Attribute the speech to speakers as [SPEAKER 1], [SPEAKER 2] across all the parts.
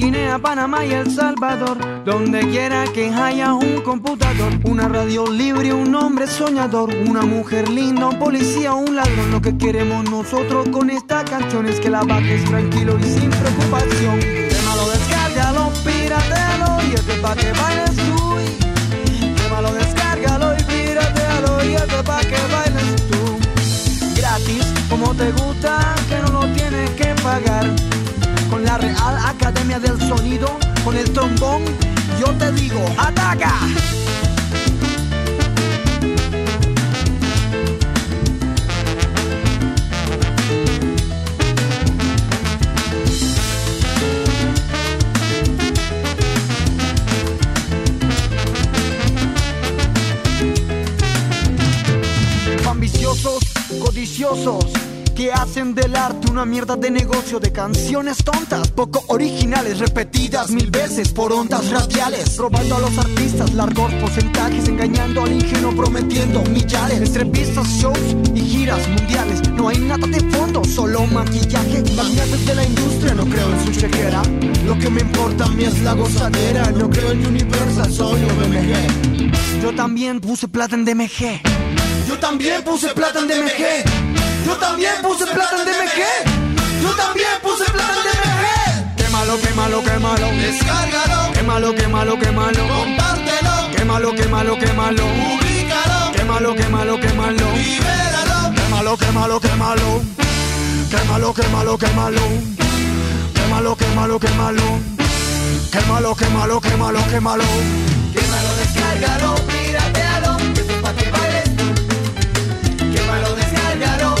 [SPEAKER 1] Guinea, Panamá y El Salvador. Donde quiera que haya un computador, una radio libre, un hombre soñador, una mujer linda, un policía, un ladrón. Lo que queremos nosotros con esta canción es que la bajes tranquilo y sin preocupación. Quémalo, descárgalo, piratealo y este pa' que bailes tú. Quémalo, descárgalo y piratealo y este pa' que bailes tú. Gratis, como te gusta, que no lo tienes que pagar con la Real Academia del Sonido, con el trombón, yo te digo, ¡ataca! Ambiciosos, codiciosos que hacen del arte una mierda de negocio de canciones tontas, poco originales, repetidas mil veces por ondas radiales, robando a los artistas largos porcentajes, engañando al ingenuo, prometiendo millares, entrevistas, shows y giras mundiales. No hay nada de fondo, solo maquillaje. Magnates de la industria, no creo en su chequera. Lo que me importa a mí es la gozadera. No creo en Universal, soy BMG. Yo también puse plata en DMG. Yo también puse plata en DMG. Yo también puse plata en DMG. Yo también puse plata en DMG. Quémalo, quémalo, quémalo.
[SPEAKER 2] Descárgalo.
[SPEAKER 1] Quémalo, quémalo, quémalo.
[SPEAKER 2] Compártelo. Quémalo,
[SPEAKER 1] quémalo, quémalo. Ubícalo. Quémalo, quémalo, quémalo.
[SPEAKER 2] Libéralo. Quémalo, quémalo, quémalo. Quémalo, quémalo, quémalo. Quémalo, quémalo, quémalo. Quémalo, quémalo, quémalo, quémalo. Quémalo, descárgalo, piratealo, pa' que bailes. Quémalo, descárgalo.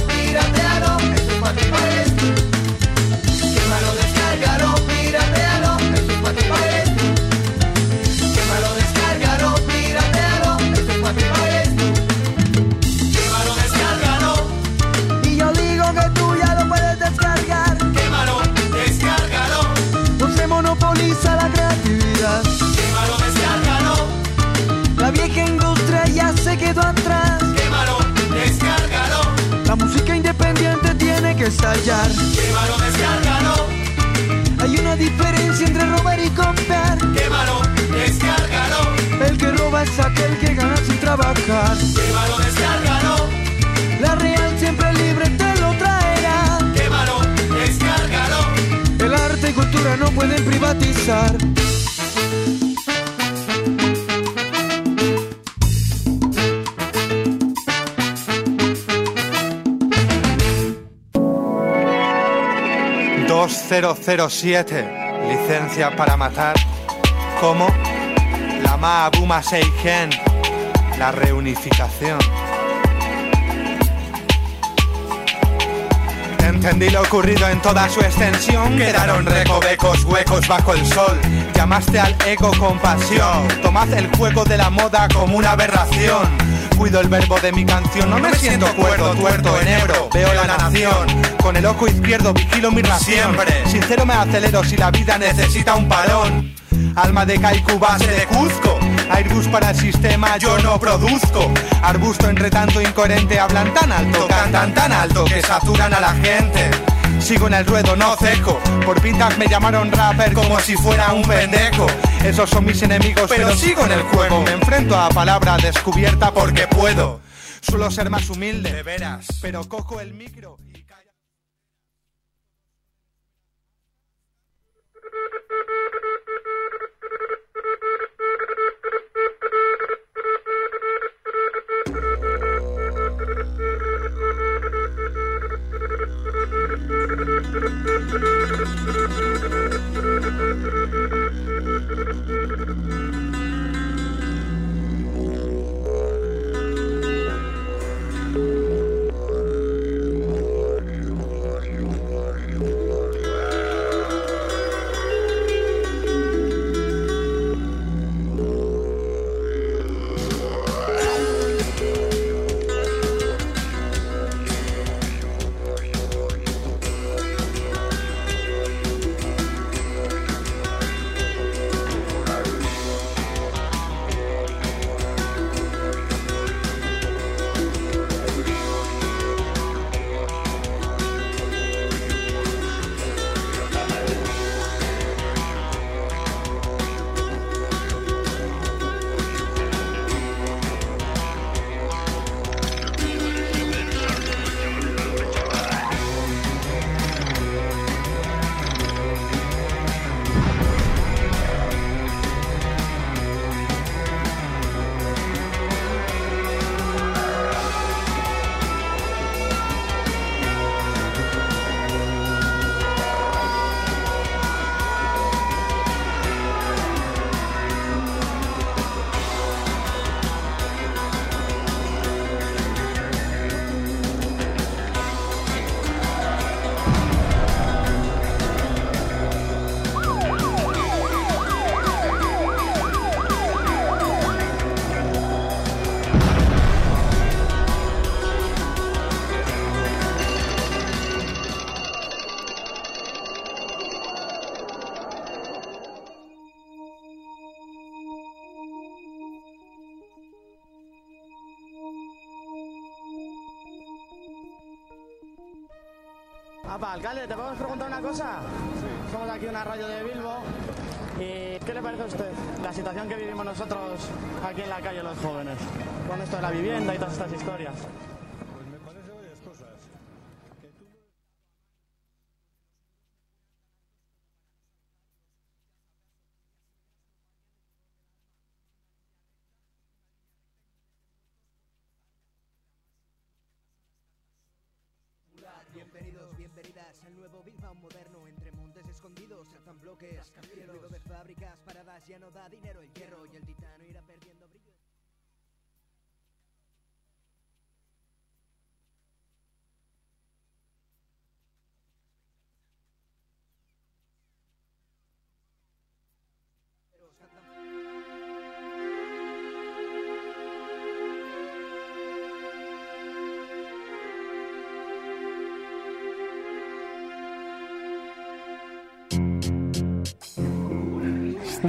[SPEAKER 2] Esto es que
[SPEAKER 1] estallar.
[SPEAKER 2] quémalo, descárgalo,
[SPEAKER 1] Hay una diferencia entre robar y comprar.
[SPEAKER 2] quémalo, descárgalo,
[SPEAKER 1] El que roba es aquel que gana sin trabajar.
[SPEAKER 2] quémalo, descárgalo.
[SPEAKER 1] La real siempre libre te lo traerá.
[SPEAKER 2] Quémalo, descárgalo,
[SPEAKER 1] El arte y cultura no pueden privatizar.
[SPEAKER 3] ...2007... licencia para matar... como la Maabuma Seigen, la reunificación. Entendí lo ocurrido en toda su extensión. Quedaron recovecos huecos bajo el sol. Llamaste al ego con pasión. Tomad el juego de la moda como una aberración. Cuido el verbo de mi canción, no me siento cuerdo, tuerto, enebro. Veo la nación, con el ojo izquierdo vigilo mi ración. Siempre, sincero me acelero si la vida necesita un parón. Alma de Kaiku, base de Cuzco. Airbus para el sistema, yo no produzco. Arbusto entre tanto incoherente, hablan tan alto, cantan tan alto que saturan a la gente. Sigo en el ruedo, no cejo. Por pintas me llamaron rapper como si fuera un pendejo. Esos son mis enemigos, pero sigo en el juego. Me enfrento a palabra descubierta porque puedo. Suelo ser más humilde, de veras. Pero cojo el micro
[SPEAKER 4] alcalde, ¿te podemos preguntar una cosa? Somos aquí una radio de Bilbo. ¿Y qué le parece a usted la situación que vivimos nosotros aquí en la calle los jóvenes? Con esto de la vivienda y todas estas historias.
[SPEAKER 5] Al nuevo Bilbao moderno. Entre montes escondidos se alzan bloques Ruido de fábricas paradas ya no da dinero El hierro. Y el titano irá perdiendo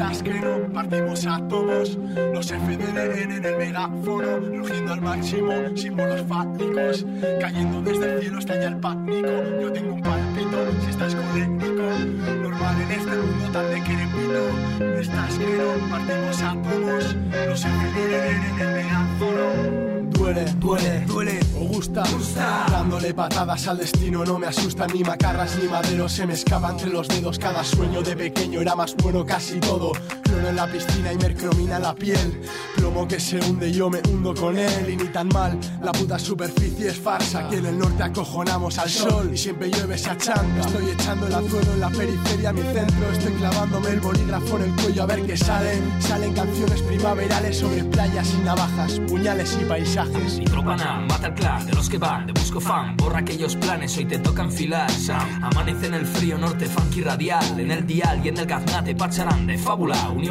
[SPEAKER 6] Estás que no partimos a todos Los FDLN en el megáfono Rugiendo al máximo, símbolos fálicos Cayendo desde el cielo hasta allá el pánico. Yo tengo un palpito, si estás colérico Normal en este mundo tan decrépito Estás que no partimos a todos Los FDLN en el megáfono Duele, duele, duele, o gusta, gusta. Dándole patadas al destino no me asustan ni macarras ni maderos. Se me escapa entre los dedos cada sueño de pequeño Era más bueno casi todo Cloro en la piscina y mercromina la piel. Plomo que se hunde yo me hundo con él. Y ni tan mal, la puta superficie es farsa Aquí en el norte acojonamos al sol. Y siempre llueve esa chanta Estoy echando el azuelo en la periferia mi centro. Estoy clavándome el bolígrafo en el cuello a ver qué salen. Salen canciones primaverales sobre playas y navajas Puñales y paisajes.
[SPEAKER 7] Nitropana, mata el clan de los que van de busco fan, borra aquellos planes, hoy te toca enfilar. Sam. Amanece en el frío norte, funky radial, en el dial y en el gaznate parcharán de fábula, unión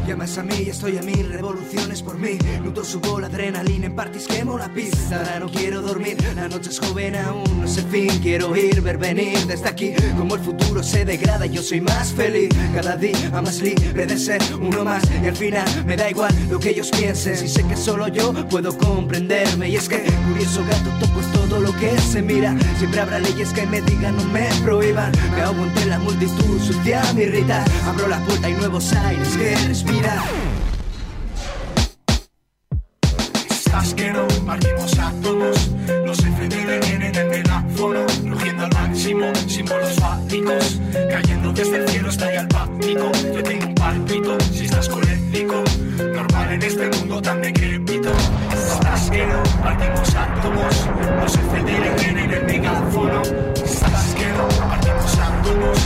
[SPEAKER 5] Llamas a mí y estoy a mil revoluciones por mí. Luto subo la adrenalina en parties quemo la pista Ahora no quiero dormir, la noche es joven aún no sé fin. Quiero ir, ver venir desde aquí. Como el futuro se degrada yo soy más feliz. Cada día más libre de ser uno más. Y al final me da igual lo que ellos piensen. Si sé que solo yo puedo comprenderme. Y es que curioso gato toco todo lo que se mira. Siempre habrá leyes que me digan no me prohíban. Me ahogo entre la multitud, sucia me irrita Abro la puerta y nuevos aires
[SPEAKER 6] Estás que no partimos a todos. Los FDLN en el megáfono Rugiendo al máximo, símbolos fálicos Cayendo desde el cielo hasta allá el pánico Yo tengo un palpito, si estás colérico Normal en este mundo tan decrépito. Estás que no partimos a todos. Los FDLN en el megáfono Estás que no pasándonos.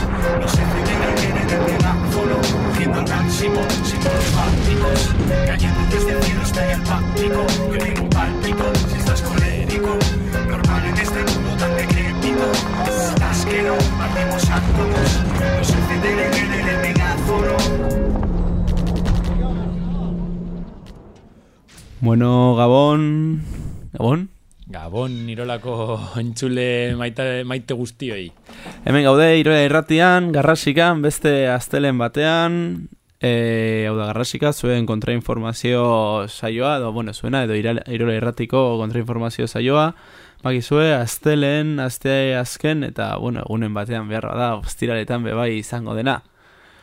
[SPEAKER 6] Los FDK tienen el megáfono, haciendo tránsito sin problemáticos. Cayendo desde el cielo hasta el pático. Yo tengo pálpito, si estás colérico. Normal en este mundo tan decrépito. Estás que no, partimos átomos. Los FDK tienen el megáfono.
[SPEAKER 8] Bueno, Gabón. Gabón.
[SPEAKER 9] Gabon, nirolako entzule maite, maite guztioi.
[SPEAKER 8] Hemen gaude, irola irratian, garrasikan, beste astelen batean, e, hau da, garrasika, zuen kontrainformazio saioa, edo, bueno, zuena, edo irola irratiko kontrainformazio saioa, bakizue, astelen, aste azken, eta, bueno, egunen batean beharra da, ostiraletan bebai izango dena.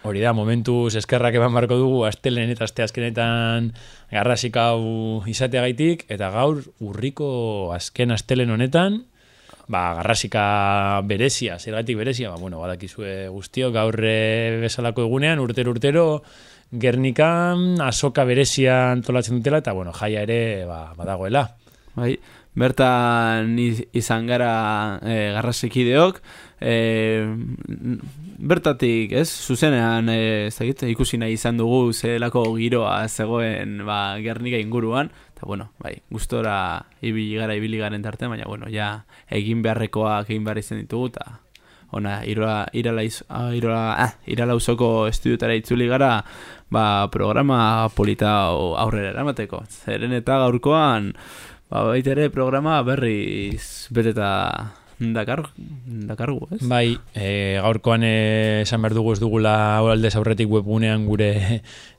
[SPEAKER 9] Hori da, momentuz eskerrak eman barko dugu astelen eta aste azkenetan garrasik hau izateagaitik eta gaur urriko azken astelen honetan ba, garrasika berezia, zergatik berezia, ba, bueno, badakizue guztio, gaur eh, bezalako egunean, urtero urtero, Gernikan azoka berezia antolatzen dutela eta bueno, jaia ere ba, badagoela.
[SPEAKER 8] Bai, bertan iz- izan gara e, garrasikideok, e, bertatik, ez, zuzenean, e, ez dakit, ikusi nahi izan dugu zelako giroa zegoen ba, Gernika inguruan, eta bueno, bai, gustora ibili gara ibili garen tartean, baina bueno, ja egin beharrekoak egin behar izan ditugu, eta ona, irola, irala, iz, ah, irola, ah, irala usoko estudiotara itzuli gara, ba, programa polita aurrera eramateko. Zeren eta gaurkoan, ba, baita ere programa berriz beteta dakar, dakargu, ez?
[SPEAKER 9] Bai, e, gaurkoan e, esan behar dugu ez dugula aldez aurretik webgunean gure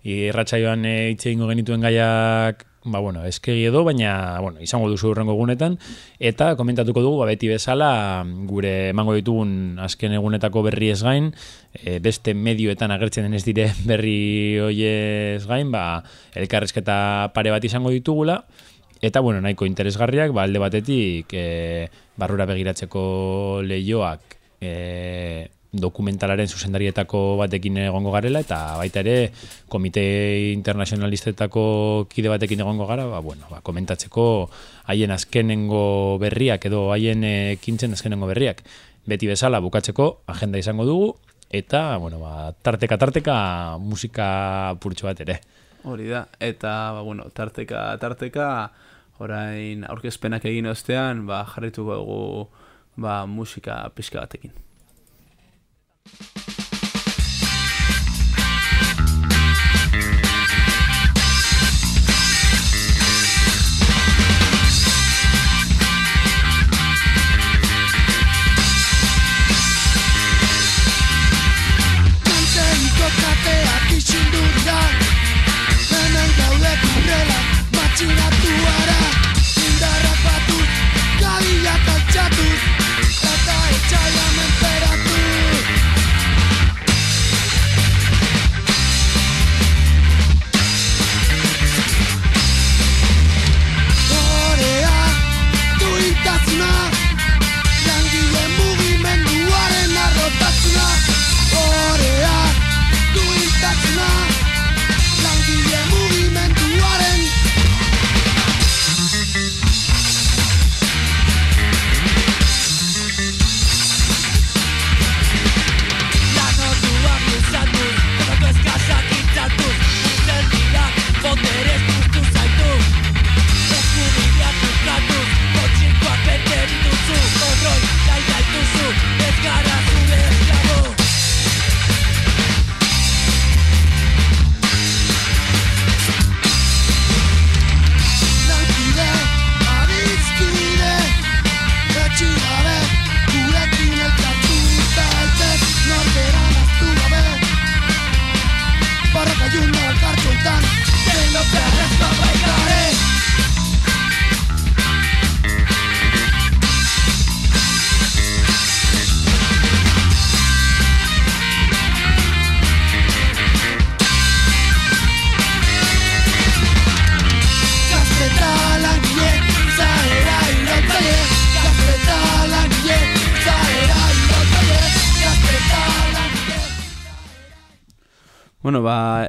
[SPEAKER 9] irratsaioan e, hitz egingo genituen gaiak ba, bueno, eskegi edo, baina bueno, izango duzu urrengo egunetan, eta komentatuko dugu, ba, beti bezala, gure emango ditugun azken egunetako berri ez gain, e, beste medioetan agertzen den ez dire berri hoiez gain, ba, elkarrezketa pare bat izango ditugula, Eta, bueno, nahiko interesgarriak, ba, alde batetik, e, barrura begiratzeko lehioak e, dokumentalaren zuzendarietako batekin egongo garela, eta baita ere, komite internazionalistetako kide batekin egongo gara, ba, bueno, ba, komentatzeko haien azkenengo berriak, edo haien ekintzen azkenengo berriak. Beti bezala, bukatzeko, agenda izango dugu, eta, bueno, ba, tarteka, tarteka, musika purtsu bat ere.
[SPEAKER 8] Hori da, eta, ba, bueno, tarteka, tarteka, orain aurkezpenak egin ostean, ba, jarrituko dugu, ba, musika pixka batekin.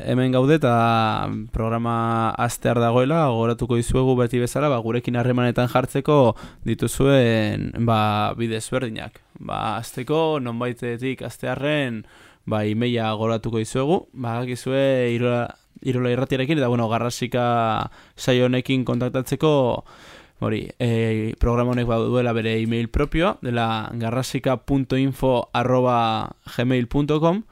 [SPEAKER 2] Hemen gaude eta
[SPEAKER 8] programa astear dagoela, gogoratuko dizuegu beti bezala, ba, gurekin harremanetan jartzeko dituzuen ba, bide ezberdinak. Ba, azteko, nonbaitetik astearren, ba, imeia gogoratuko dizuegu, ba, gizue irola, irola irratiarekin, eta, bueno, garrasika saio honekin kontaktatzeko, hori, e, programa honek duela bere email propioa, dela garrasika.info arroba gmail.com,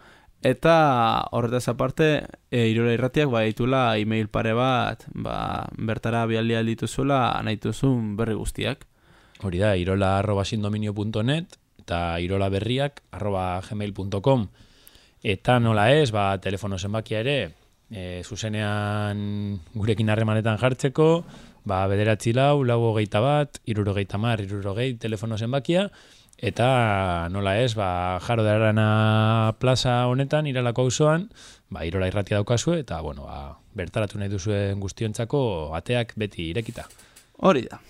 [SPEAKER 8] Eta horretaz aparte, e, irola irratiak ba ditula email pare bat, ba, bertara bialdi aldituzuela nahi duzun berri guztiak.
[SPEAKER 9] Hori da, irola arroba sindominio.net eta irola berriak arroba gmail.com Eta nola ez, ba, telefono zenbakia ere, e, zuzenean gurekin harremanetan jartzeko, ba, bederatzi lau, lau hogeita bat, irurogeita mar, irurogei telefono zenbakia, eta nola ez, ba, jaro da erana plaza honetan, iralako auzoan, ba, irola irratia daukazue, eta, bueno, ba, bertaratu nahi duzuen guztiontzako ateak beti irekita.
[SPEAKER 8] Hori da.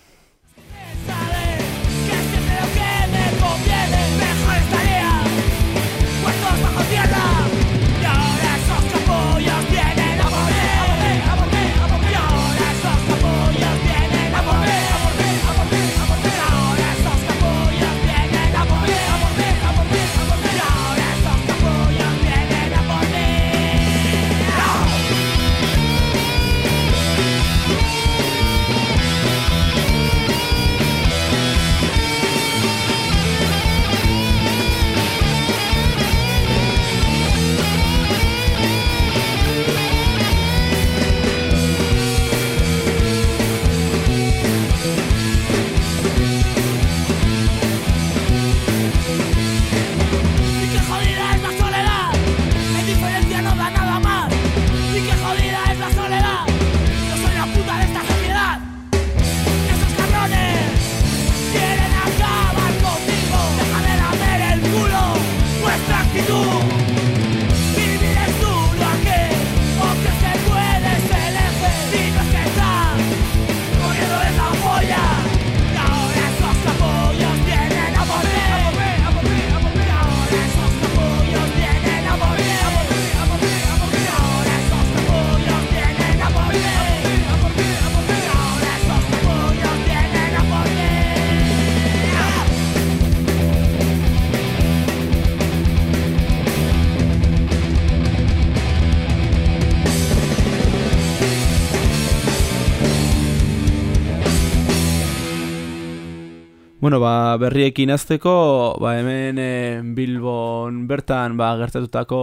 [SPEAKER 8] Bueno, ba, berriekin azteko, ba, hemen e, Bilbon bertan ba, gertatutako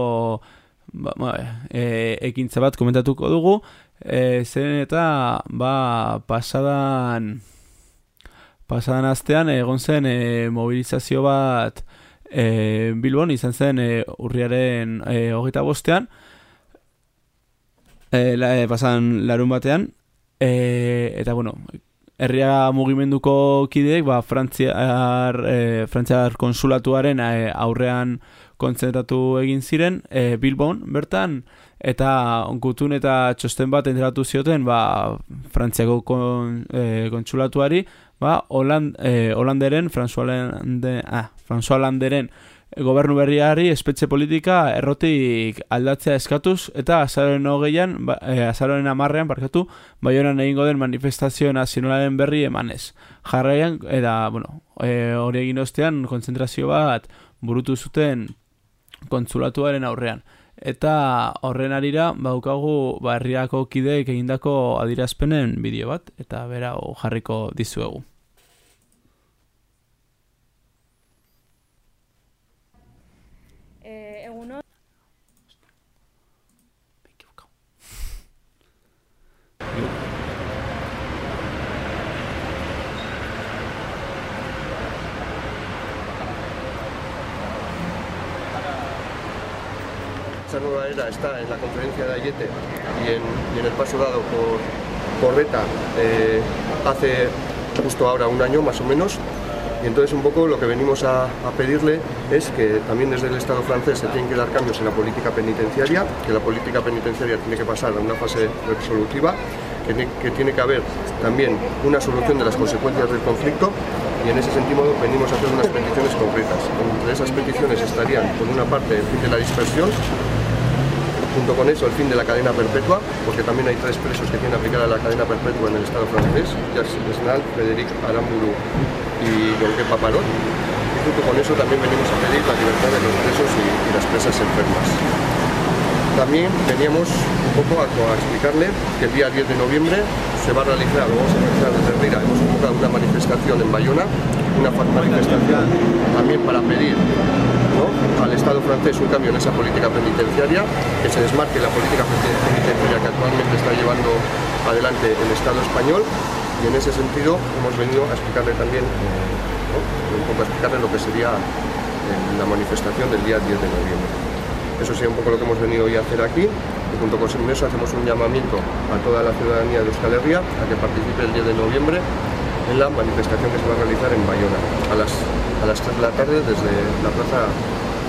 [SPEAKER 8] ba, ba, e, ekintza bat komentatuko dugu. E, zeren eta ba, pasadan pasadan astean egon zen e, mobilizazio bat e, Bilbon izan zen e, urriaren e, hogeita bostean e, la, e, pasadan larun batean e, eta bueno herria mugimenduko kideek ba, Frantziar, e, Frantziar konsulatuaren e, aurrean kontzentratu egin ziren e, Bilbon bertan. Eta gutun eta txosten bat enteratu zioten ba, Frantziako kon, e, kontsulatuari ba, Holand, e, Holanderen François Hollande, ah, François Hollanderen gobernu berriari espetxe politika errotik aldatzea eskatuz eta azaroren hogeian, ba, e, azaroren amarrean, barkatu, baionan egingo den manifestazio nazionalaren berri emanez. Jarraian, eta, bueno, e, hori egin ostean, konzentrazio bat burutu zuten kontsulatuaren aurrean. Eta horren arira, baukagu barriako kideek egindako adirazpenen bideo bat, eta bera jarriko dizuegu.
[SPEAKER 10] Esta nueva era está en la conferencia de Ayete y en, y en el paso dado por, por Reta eh, hace justo ahora un año más o menos. Y entonces un poco lo que venimos a, a pedirle es que también desde el Estado francés se tienen que dar cambios en la política penitenciaria, que la política penitenciaria tiene que pasar a una fase resolutiva, que, que tiene que haber también una solución de las consecuencias del conflicto y en ese sentido venimos a hacer unas peticiones concretas. Entre esas peticiones estarían, por una parte, el fin de la dispersión, junto con eso el fin de la cadena perpetua, porque también hay tres presos que tienen aplicada la cadena perpetua en el Estado francés, Jacques Besnal, Frédéric Aramburu y Gonque Paparot. Y junto con eso también venimos a pedir la libertad de los presos y, las presas enfermas. También veníamos un poco a, a explicarle que el día 10 de noviembre se va a realizar, lo vamos a realizar desde Rira, hemos convocado una manifestación en Bayona, una manifestación también para pedir. Al Estado francés un cambio en esa política penitenciaria, que se desmarque la política peniten- penitenciaria que actualmente está llevando adelante el Estado español. Y en ese sentido hemos venido a explicarle también, eh, un poco a explicarle lo que sería eh, la manifestación del día 10 de noviembre. Eso sería un poco lo que hemos venido hoy a hacer aquí. Y junto con eso hacemos un llamamiento a toda la ciudadanía de Euskal Herria a que participe el 10 de noviembre en la manifestación que se va a realizar en Bayona a las, a las 3 de la tarde desde la plaza,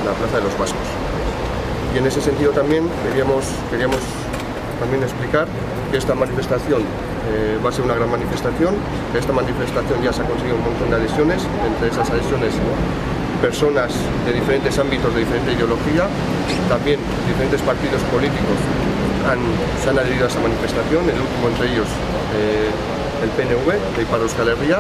[SPEAKER 10] la plaza de los Vascos. Y en ese sentido también queríamos, queríamos también explicar que esta manifestación eh, va a ser una gran manifestación, esta manifestación ya se ha conseguido un montón de adhesiones, entre esas adhesiones personas de diferentes ámbitos, de diferente ideología, también diferentes partidos políticos han, se han adherido a esa manifestación, el último entre ellos eh, el PNV de Ipar Euskal Herria,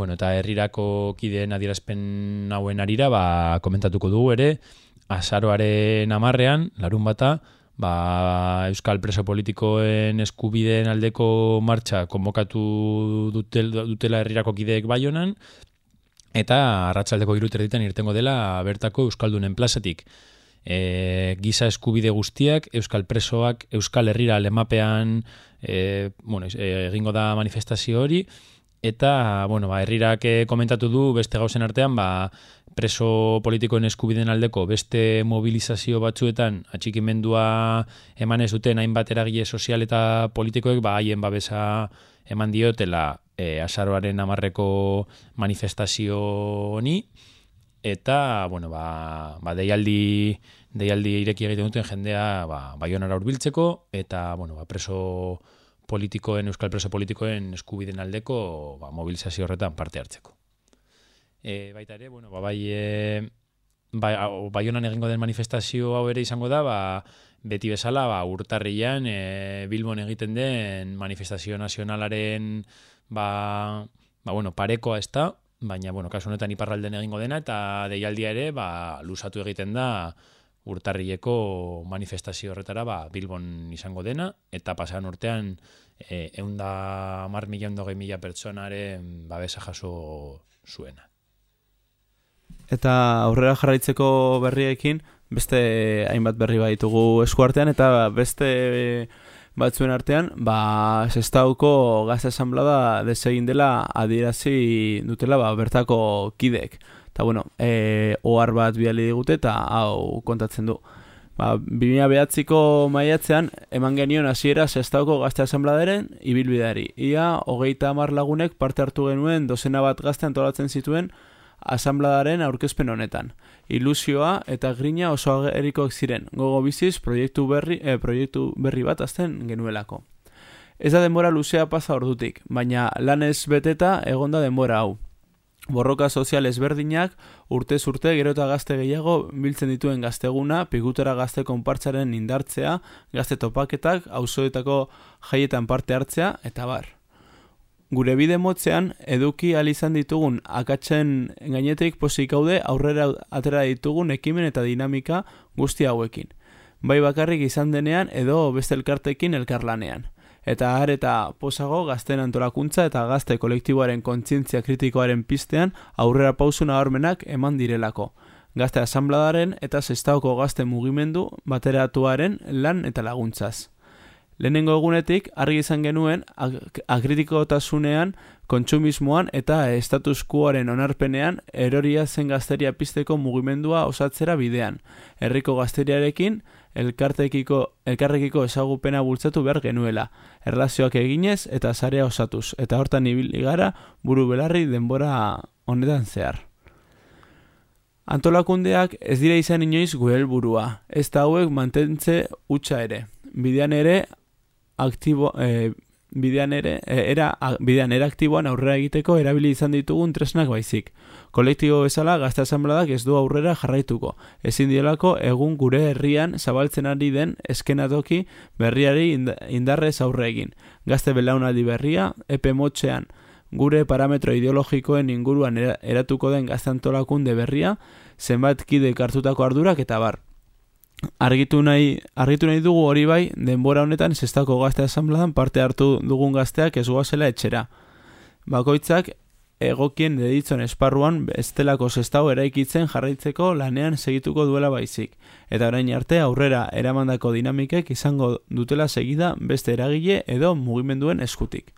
[SPEAKER 9] Bueno, eta herrirako kideen adierazpen hauen arira, ba, komentatuko dugu ere, azaroaren amarrean, larun bata, ba, Euskal preso politikoen eskubideen aldeko martxa konbokatu dutel, dutela herrirako kideek baionan, eta arratsaldeko iruterditen irtengo dela bertako Euskaldunen plazatik. E, giza eskubide guztiak, Euskal presoak, Euskal Herrira lemapean e, bueno, e, egingo da manifestazio hori, eta, bueno, ba, herrirak eh, komentatu du beste gauzen artean, ba, preso politikoen eskubideen aldeko beste mobilizazio batzuetan atxikimendua eman ez duten hainbat eragile sozial eta politikoek ba haien babesa eman diotela e, azaroaren amarreko manifestazio honi. Eta bueno ba, ba deialdi deialdi ireki egiten duten jendea ba baionara hurbiltzeko eta bueno ba preso politikoen euskal preso politikoen eskubideen aldeko ba, mobilizazio horretan parte hartzeko. E, baita ere, bueno, ba, bai, e, bai, hau- baionan egingo den manifestazio hau ere izango da, ba, beti bezala, ba, urtarrian, e, Bilbon egiten den manifestazio nazionalaren, ba, ba, bueno, parekoa ez da, baina, bueno, kasu honetan iparralden egingo dena, eta deialdia ere, ba, lusatu egiten da, urtarrileko manifestazio horretara ba, Bilbon izango dena, eta pasaran urtean e, eunda mar mila, ondogei mila pertsonaren babesa jaso zuena.
[SPEAKER 8] Eta aurrera jarraitzeko berriekin, beste hainbat berri baitugu eskuartean, eta beste batzuen artean, ba, sestauko gazte asamblada desegin dela adierazi dutela ba, bertako kidek. Eta bueno, e, ohar bat bidali digute eta hau kontatzen du. Ba, 2009ko maiatzean, eman genion hasiera sestauko gazte asambladaren ibilbideari. Ia, hogeita hamar lagunek parte hartu genuen dozena bat gazte antolatzen zituen asambladaren aurkezpen honetan. Ilusioa eta grina oso agerikoak ziren, gogo biziz proiektu berri, eh, proiektu berri bat azten genuelako. Ez da denbora luzea pasa ordutik, baina lanez beteta egonda denbora hau. Borroka sozial ezberdinak urtez urte gero eta gazte gehiago biltzen dituen gazteguna, pigutera gazte konpartzaren indartzea, gazte topaketak, auzoetako jaietan parte hartzea, eta bar. Gure bide motzean, eduki izan ditugun akatzen gainetik posik haude aurrera atera ditugun ekimen eta dinamika guzti hauekin. Bai bakarrik izan denean edo beste elkartekin elkarlanean. Eta har eta posago gazten antolakuntza eta gazte kolektiboaren kontzientzia kritikoaren pistean aurrera pausuna hormenak eman direlako. Gazte asambladaren eta sestaoko gazte mugimendu bateratuaren lan eta laguntzaz. Lehenengo egunetik argi izan genuen akritikotasunean, kontsumismoan eta status quoaren onarpenean eroria zen gazteria pizteko mugimendua osatzera bidean. Herriko gazteriarekin elkartekiko, elkarrekiko ezagupena bultzatu behar genuela. Erlazioak eginez eta sarea osatuz. Eta hortan ibili gara buru belarri denbora honetan zehar. Antolakundeak ez dira izan inoiz gure helburua. Ez da hauek mantentze utxa ere. Bidean ere aktibo, e, bidean ere, e, era, bidean era aktiboan aurrera egiteko erabili izan ditugun tresnak baizik. Kolektibo bezala gazte asambladak ez du aurrera jarraituko. Ezin dielako egun gure herrian zabaltzen ari den eskenatoki berriari indarrez aurre egin. Gazte belaunaldi berria, epe motxean, gure parametro ideologikoen inguruan eratuko den gaztantolakunde berria, zenbat kide hartutako ardurak eta bar argitu nahi, argitu nahi dugu hori bai, denbora honetan zestako gazte asambladan parte hartu dugun gazteak ez guazela etxera. Bakoitzak, egokien deditzen esparruan bestelako zestau eraikitzen jarraitzeko lanean segituko duela baizik. Eta orain arte aurrera eramandako dinamikek izango dutela segida beste eragile edo mugimenduen eskutik.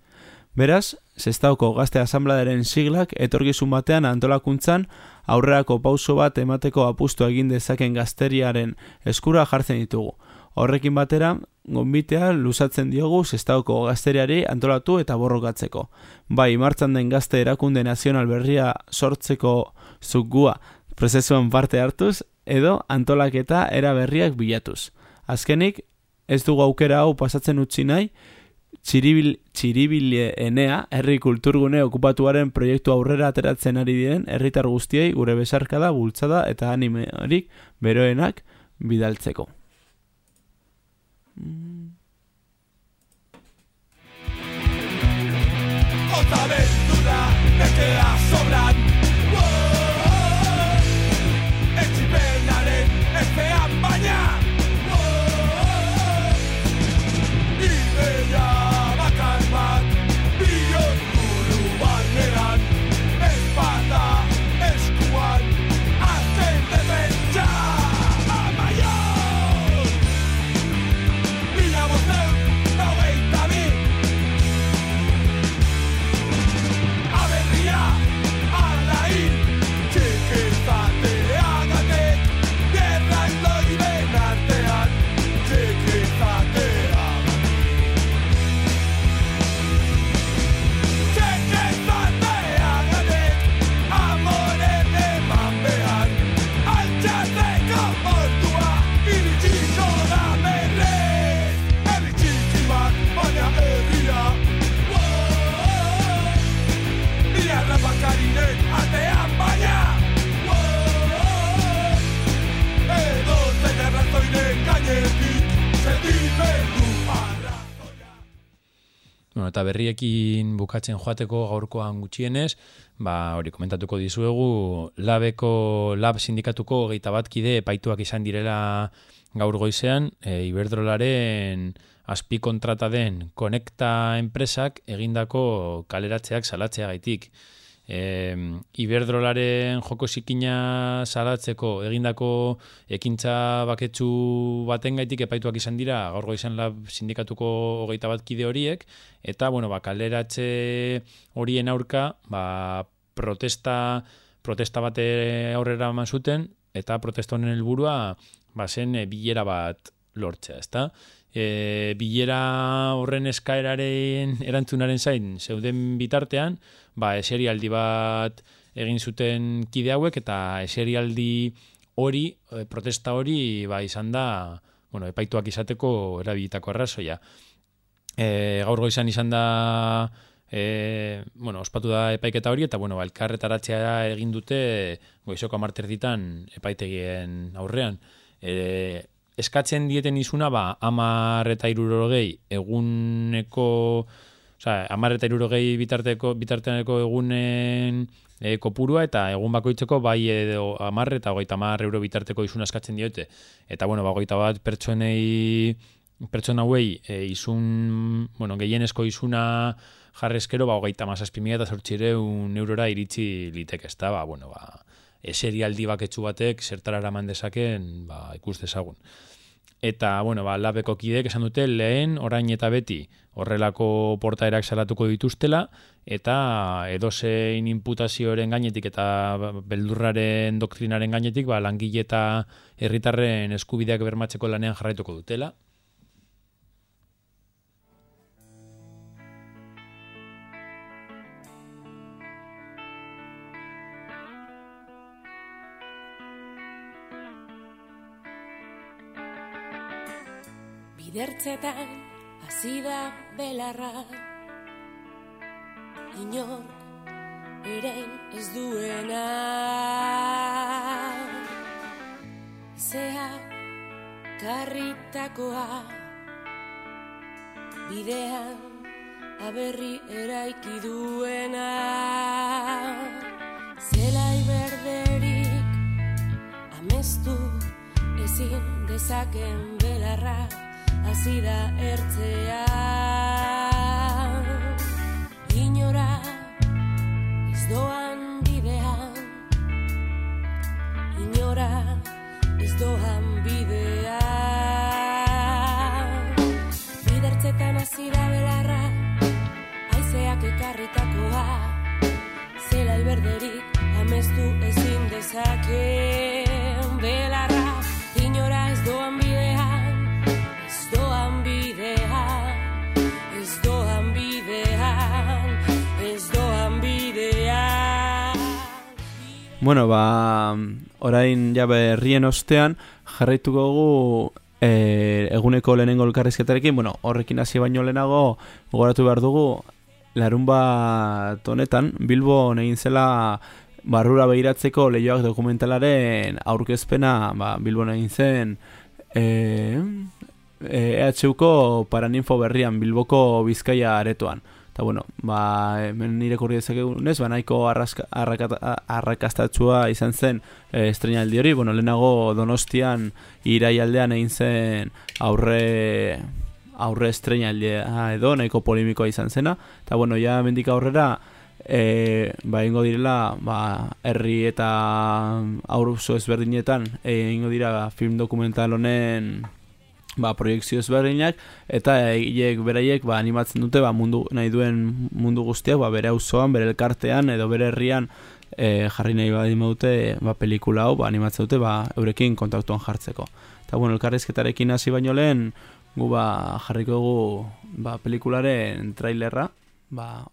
[SPEAKER 8] Beraz, zestauko gazte asambladaren siglak etorgizun batean antolakuntzan aurrerako pauso bat emateko apustu egin dezaken gazteriaren eskura jartzen ditugu. Horrekin batera, gonbitea luzatzen diogu zestauko gazteriari antolatu eta borrokatzeko. Bai, martzan den gazte erakunde nazional berria sortzeko zugua prozesuan parte hartuz, edo antolaketa era berriak bilatuz. Azkenik, ez dugu aukera hau pasatzen utzi nahi, txiribil, txiribil enea, herri kulturgune okupatuaren proiektu aurrera ateratzen ari diren herritar guztiei gure besarkada, bultzada eta animerik beroenak bidaltzeko.
[SPEAKER 11] Mm.
[SPEAKER 9] Bueno, eta berriekin bukatzen joateko gaurkoan gutxienez, ba, hori komentatuko dizuegu, labeko, lab sindikatuko geita bat kide epaituak izan direla gaur goizean, e, iberdrolaren azpi kontrata den konekta enpresak egindako kaleratzeak salatzea gaitik. E, Iberdrolaren joko zikina salatzeko egindako ekintza baketsu baten gaitik epaituak izan dira gaurgo izan lab sindikatuko hogeita bat kide horiek eta bueno, ba, kaleratze horien aurka ba, protesta protesta bate aurrera eman zuten eta protesta honen helburua ba zen e, bilera bat lortzea, ezta? E, bilera horren eskaeraren erantzunaren zain zeuden bitartean, ba eserialdi bat egin zuten kide hauek eta eserialdi hori, e, protesta hori ba izan da, bueno, epaituak izateko erabilitako arrazoia. E, gaur goizan izan da e, bueno, ospatu da epaiketa hori, eta bueno, elkarretaratzea egin dute goizoko amarter ditan epaitegien aurrean. E, eskatzen dieten izuna, ba, amar eta irurogei eguneko, oza, amar eta irurogei bitarteko, bitarteko egunen e, kopurua, eta egun bakoitzeko bai edo amar eta hogeita amar euro bitarteko izuna eskatzen diote. Eta, bueno, ba, hogeita bat pertsonei pertsona hauei e, izun, bueno, gehienezko izuna jarrezkero, ba, hogeita mazazpimia eta zortzireun eurora iritsi litek ez ba, bueno, ba, eserialdi baketsu batek zertara eraman dezaken, ba, ikus dezagun. Eta, bueno, ba, labeko kidek esan dute lehen, orain eta beti horrelako portaerak salatuko dituztela, eta edozein imputazioaren gainetik eta beldurraren doktrinaren gainetik, ba, langile eta herritarren eskubideak bermatzeko lanean jarraituko dutela.
[SPEAKER 12] Bidertzetan hasi belarra. Inor eren ez duena. Zea karritakoa Bidean aberri eraiki duena. Zelai berderik amestu ezin dezaken belarra hasi da ertzea. Inora ez doan bidean Inora ez doan bidean. Bidertzetan hasi da belarra Aizeak ekarritakoa. Zela iberderik amestu ezin dezaken belarra
[SPEAKER 8] Bueno, ba, orain jabe herrien ostean, jarraituko dugu e, eguneko lehenengo elkarrizketarekin, bueno, horrekin hasi baino lehenago, gogoratu behar dugu, larun bat honetan, Bilbo egin zela barrura behiratzeko lehioak dokumentalaren aurkezpena, ba, Bilbo egin zen, e, e, EHUko paraninfo berrian Bilboko Bizkaia aretoan. Eta bueno, ba, hemen irakurri dezakegunez, ba, nahiko arraska, arrakata, arrakastatsua izan zen e, estrenaldi hori, bueno, lehenago donostian iraialdean egin zen aurre aurre estrenaldea edo nahiko polimikoa izan zena, eta bueno, ja mendik aurrera e, ba, ingo direla ba, herri eta aurruzo ezberdinetan e, ingo dira film dokumental honen ba, proiektzio ezberdinak eta egileek beraiek ba, animatzen dute ba, mundu nahi duen mundu guztiak ba, bere auzoan, bere elkartean edo bere herrian e, jarri nahi badin dute ba, pelikula hau ba, animatzen dute ba, eurekin kontaktuan jartzeko. Eta bueno, elkarrizketarekin hasi baino lehen gu ba, jarriko dugu ba, pelikularen trailerra ba,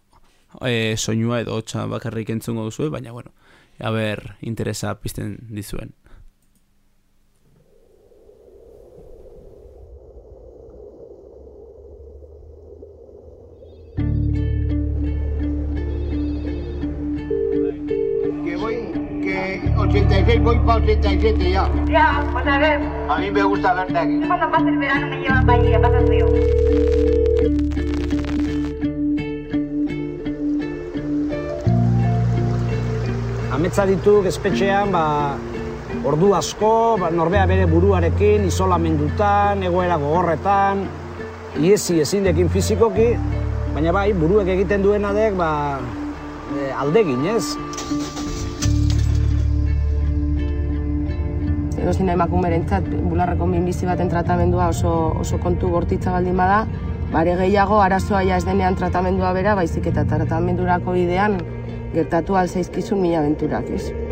[SPEAKER 8] e, soinua edo hotxa bakarrik entzungo duzu, baina bueno, a ber, interesa pizten dizuen.
[SPEAKER 13] Que 86 voy para 87 ya.
[SPEAKER 14] Ya, pues a ver.
[SPEAKER 13] A mí me gusta verte aquí.
[SPEAKER 14] Cuando pase el verano me llevan para allí, a pasar frío.
[SPEAKER 15] Ametsa ditu espetxean, ba, ordu asko, ba, norbea bere buruarekin, isolamendutan, egoera gogorretan, iesi ezinekin fizikoki, baina bai, buruek egiten duena dek, ba, e, aldegin, ez?
[SPEAKER 16] Edozin emakumerentzat bularreko minbizi baten tratamendua oso, oso kontu bortitza baldin bada, bare gehiago arazoa ja ez denean tratamendua bera, baizik eta tratamendurako bidean gertatu alzaizkizun mila aventurak, ez?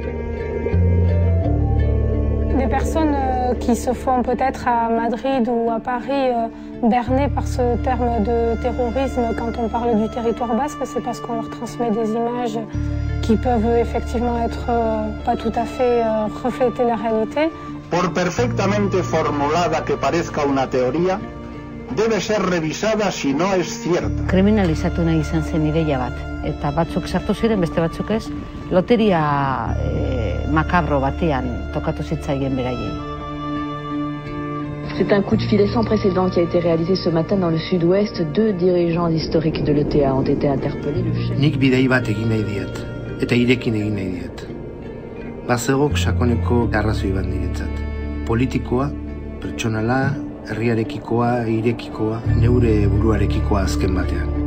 [SPEAKER 17] Des personnes euh, qui se font peut-être à Madrid ou à Paris euh, bernées par ce terme de terrorisme quand on parle du territoire basque, c'est parce qu'on leur transmet des images qui peuvent effectivement être euh, pas tout à fait refléter la réalité.
[SPEAKER 13] Por perfectamente formulada que parezca una teoría, debe ser revisada si no es cierta.
[SPEAKER 18] kriminalizatu nahi izan zen ideia bat. Eta batzuk sartu ziren, beste batzuk ez, loteria eh, makabro batean tokatu zitzaien beraiei.
[SPEAKER 19] C'est un coup de filet sans précédent qui a été réalisé ce matin dans le sud-ouest. Deux dirigeants historiques de l'ETA ont été interpellés. Le chef...
[SPEAKER 20] Nik bidei bat egin nahi diat, eta irekin egin nahi diat. Bazegok sakoneko arrazoi bat niretzat. Politikoa, pertsonala, herriarekikoa, irekikoa, neure buruarekikoa azken batean.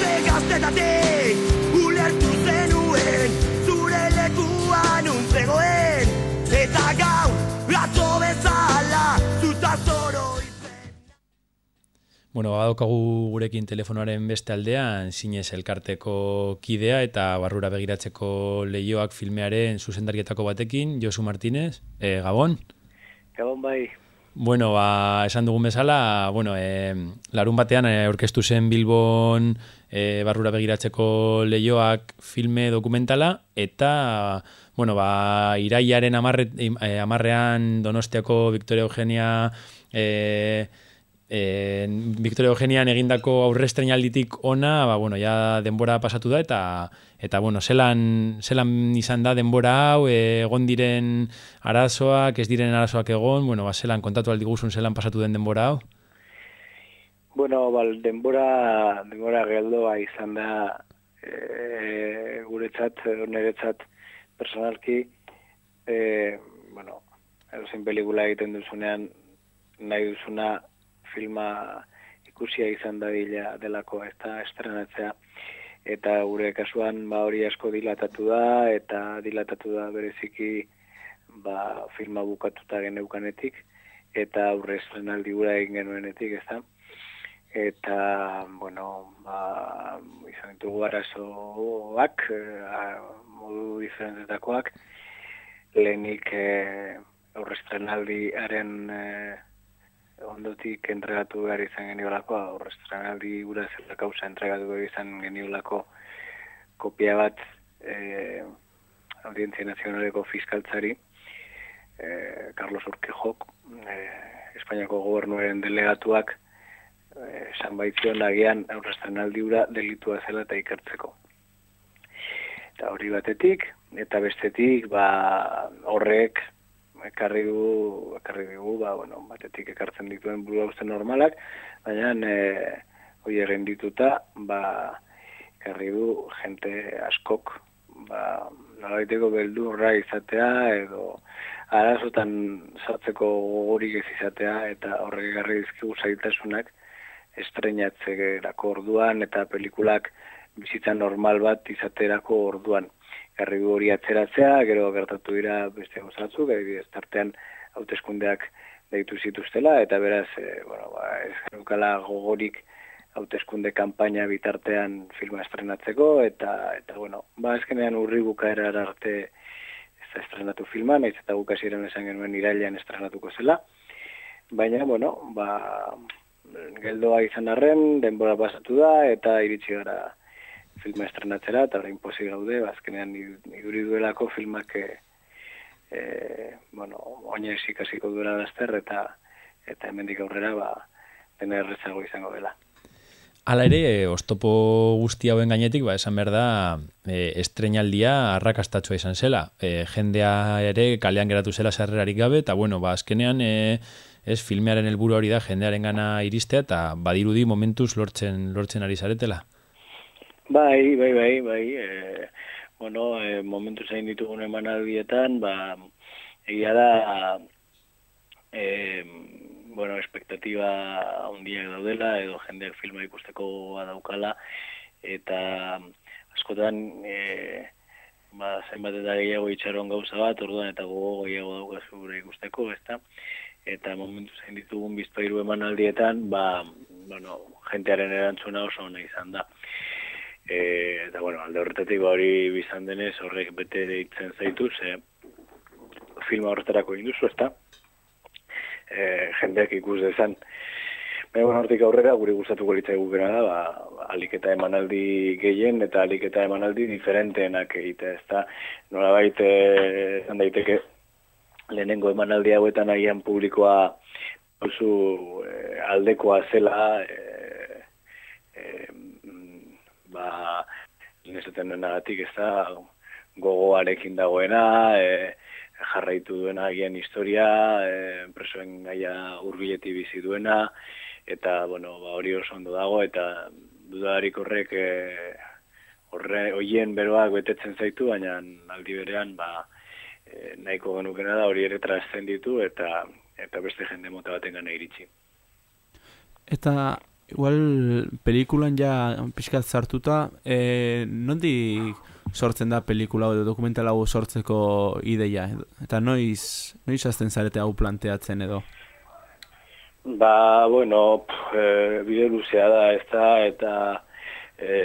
[SPEAKER 2] Gazte gaztetatik ulertu zenuen Zure lekuan untzegoen Eta gau atzo bezala Zuta zoro
[SPEAKER 9] Bueno, badaukagu gurekin telefonoaren beste aldean, zinez elkarteko kidea eta barrura begiratzeko leioak filmearen zuzendarietako batekin, Josu Martínez, e, Gabon?
[SPEAKER 21] Gabon bai.
[SPEAKER 9] Bueno, ba, esan dugun bezala, bueno, e, larun batean e, aurkeztu zen Bilbon e, barrura begiratzeko leioak filme dokumentala, eta, bueno, ba, iraiaren amarre, e, amarrean Donostiako Victoria Eugenia e, e, Victoria Eugenian egindako aurrestrenalditik ona, ba, bueno, ja denbora pasatu da, eta eta bueno, zelan, zelan izan da denbora hau, egon diren arazoak, ez diren arazoak egon, bueno, ba, zelan kontatu aldi guzun zelan pasatu den denbora hau?
[SPEAKER 21] Bueno, bal, denbora, denbora geldoa izan da e, guretzat, niretzat personalki, e, bueno, edozein pelikula egiten duzunean nahi duzuna filma ikusia izan da dila delako ez da estrenatzea. Eta gure kasuan ba hori asko dilatatu da eta dilatatu da bereziki ba filma bukatuta geneukanetik eta aurre estrenaldi gura egin genuenetik ez da eta bueno ba izan ditugu arazoak eh, modu diferentetakoak. Lehenik eh, aurre estrenaldiaren eh, ondotik entregatu behar izan geniolako, aurre estrenaldi gura zela kauza entregatu behar izan geniolako kopia bat eh, Audientzia Nazionaleko fiskaltzari, eh, Carlos Urquejok, eh, Espainiako gobernuaren delegatuak, esan baitzion agian aurre estrenaldi gura delitua zela eta ikertzeko. Eta hori batetik, eta bestetik, ba, horrek ekarri du, ekarri dugu, ba, bueno, batetik ekartzen dituen buru normalak, baina e, hori errendituta, ba, ekarri du jente askok, ba, nolabaiteko beldurra izatea, edo arazotan sartzeko gogorik ez izatea, eta horrek ekarri dizkigu zaitasunak, estreinatzerako orduan, eta pelikulak bizitza normal bat izaterako orduan. Du hori atzeratzea, gero gertatu dira beste gozatzuk, adibidez tartean hauteskundeak deitu zituztela, eta beraz, e, bueno, ba, ez genukala gogorik hauteskunde kanpaina bitartean filma estrenatzeko, eta, eta bueno, ba, ezkenean urri bukaera arte ez estrenatu filma, nahiz eta gukasiren esan genuen irailean estrenatuko zela, baina, bueno, ba, geldoa izan arren, denbora pasatu da, eta iritsi gara filma estrenatzera, eta orain posi gaude, bazkenean iduri duelako filmak e, bueno, oinez ikasiko duela laster, eta eta hemendik aurrera, ba, dena errezago izango dela.
[SPEAKER 9] Hala ere, ostopo guzti hauen gainetik, ba, esan behar da, e, estrenaldia arrakastatua izan zela. E, jendea ere kalean geratu zela sarrerarik gabe, eta bueno, ba, azkenean, e, ez filmearen helburu hori da jendearen gana iristea, eta badirudi momentuz lortzen, lortzen ari zaretela.
[SPEAKER 21] Bai, bai, bai, bai. E, bueno, e, momentu zain ditugun emanaldietan, ba, egia da, e, bueno, espektatiba handiak daudela, edo jendeak filma ikusteko daukala, eta askotan, e, ba, zenbat eta gehiago itxaron gauza bat, orduan eta gogo gehiago daukazu gure ikusteko, ezta? Eta momentu zain ditugun bizpairu emanaldietan, ba, bueno, jentearen erantzuna oso ona izan da. E, eta bueno, alde horretatik ba, hori bizan denez horrek bete deitzen zaitu, ze filma horretarako induzu, ezta? E, jendeak ikus dezan. Baina bueno, hortik aurrera guri gustatuko litzai gukera da, ba, ba, aliketa emanaldi gehien eta aliketa emanaldi diferenteenak egitea, ezta? Nola baite, zan daiteke, lehenengo emanaldi hauetan agian publikoa oso e, aldekoa zela, e, e, ba, nesaten denagatik ez da, gogoarekin dagoena, e, jarraitu duena agian historia, e, presoen gaia urbileti bizi duena, eta, bueno, ba, hori oso ondo dago, eta dudarik horrek e, horre, hoien beroak betetzen zaitu, baina aldi berean, ba, e, nahiko genukena da hori ere trasten ditu, eta eta beste jende mota baten gana iritsi.
[SPEAKER 8] Eta igual pelikulan ja pixkat zartuta, e, nondi sortzen da pelikula edo dokumental hau sortzeko ideia? Eta noiz, noiz azten zarete hau planteatzen edo?
[SPEAKER 21] Ba, bueno, pff, e, bide luzea da, ez da, eta e,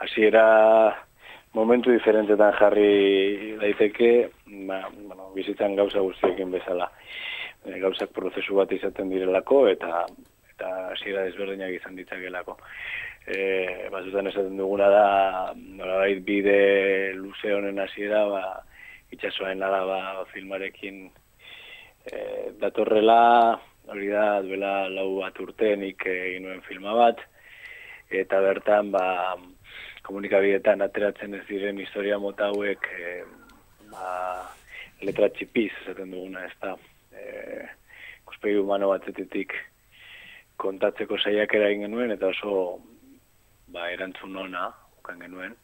[SPEAKER 21] hasiera momentu diferentetan jarri daiteke, ba, bueno, bizitzan gauza guztiekin bezala. E, gauzak prozesu bat izaten direlako, eta eta hasiera desberdinak izan ditzakelako. E, batzutan esaten duguna da, nolabait bide luze honen hasiera, ba, itxasoen nada ba, filmarekin e, datorrela, hori da, duela lau bat urtenik egin nuen filma bat, eta bertan, ba, komunikabidetan ateratzen ez diren historia mota hauek, e, ba, letra txipiz, esaten duguna, ez da, e, kuspegi humano batzetetik kontatzeko saiakera egin genuen, eta oso ba, erantzun ona ukan genuen,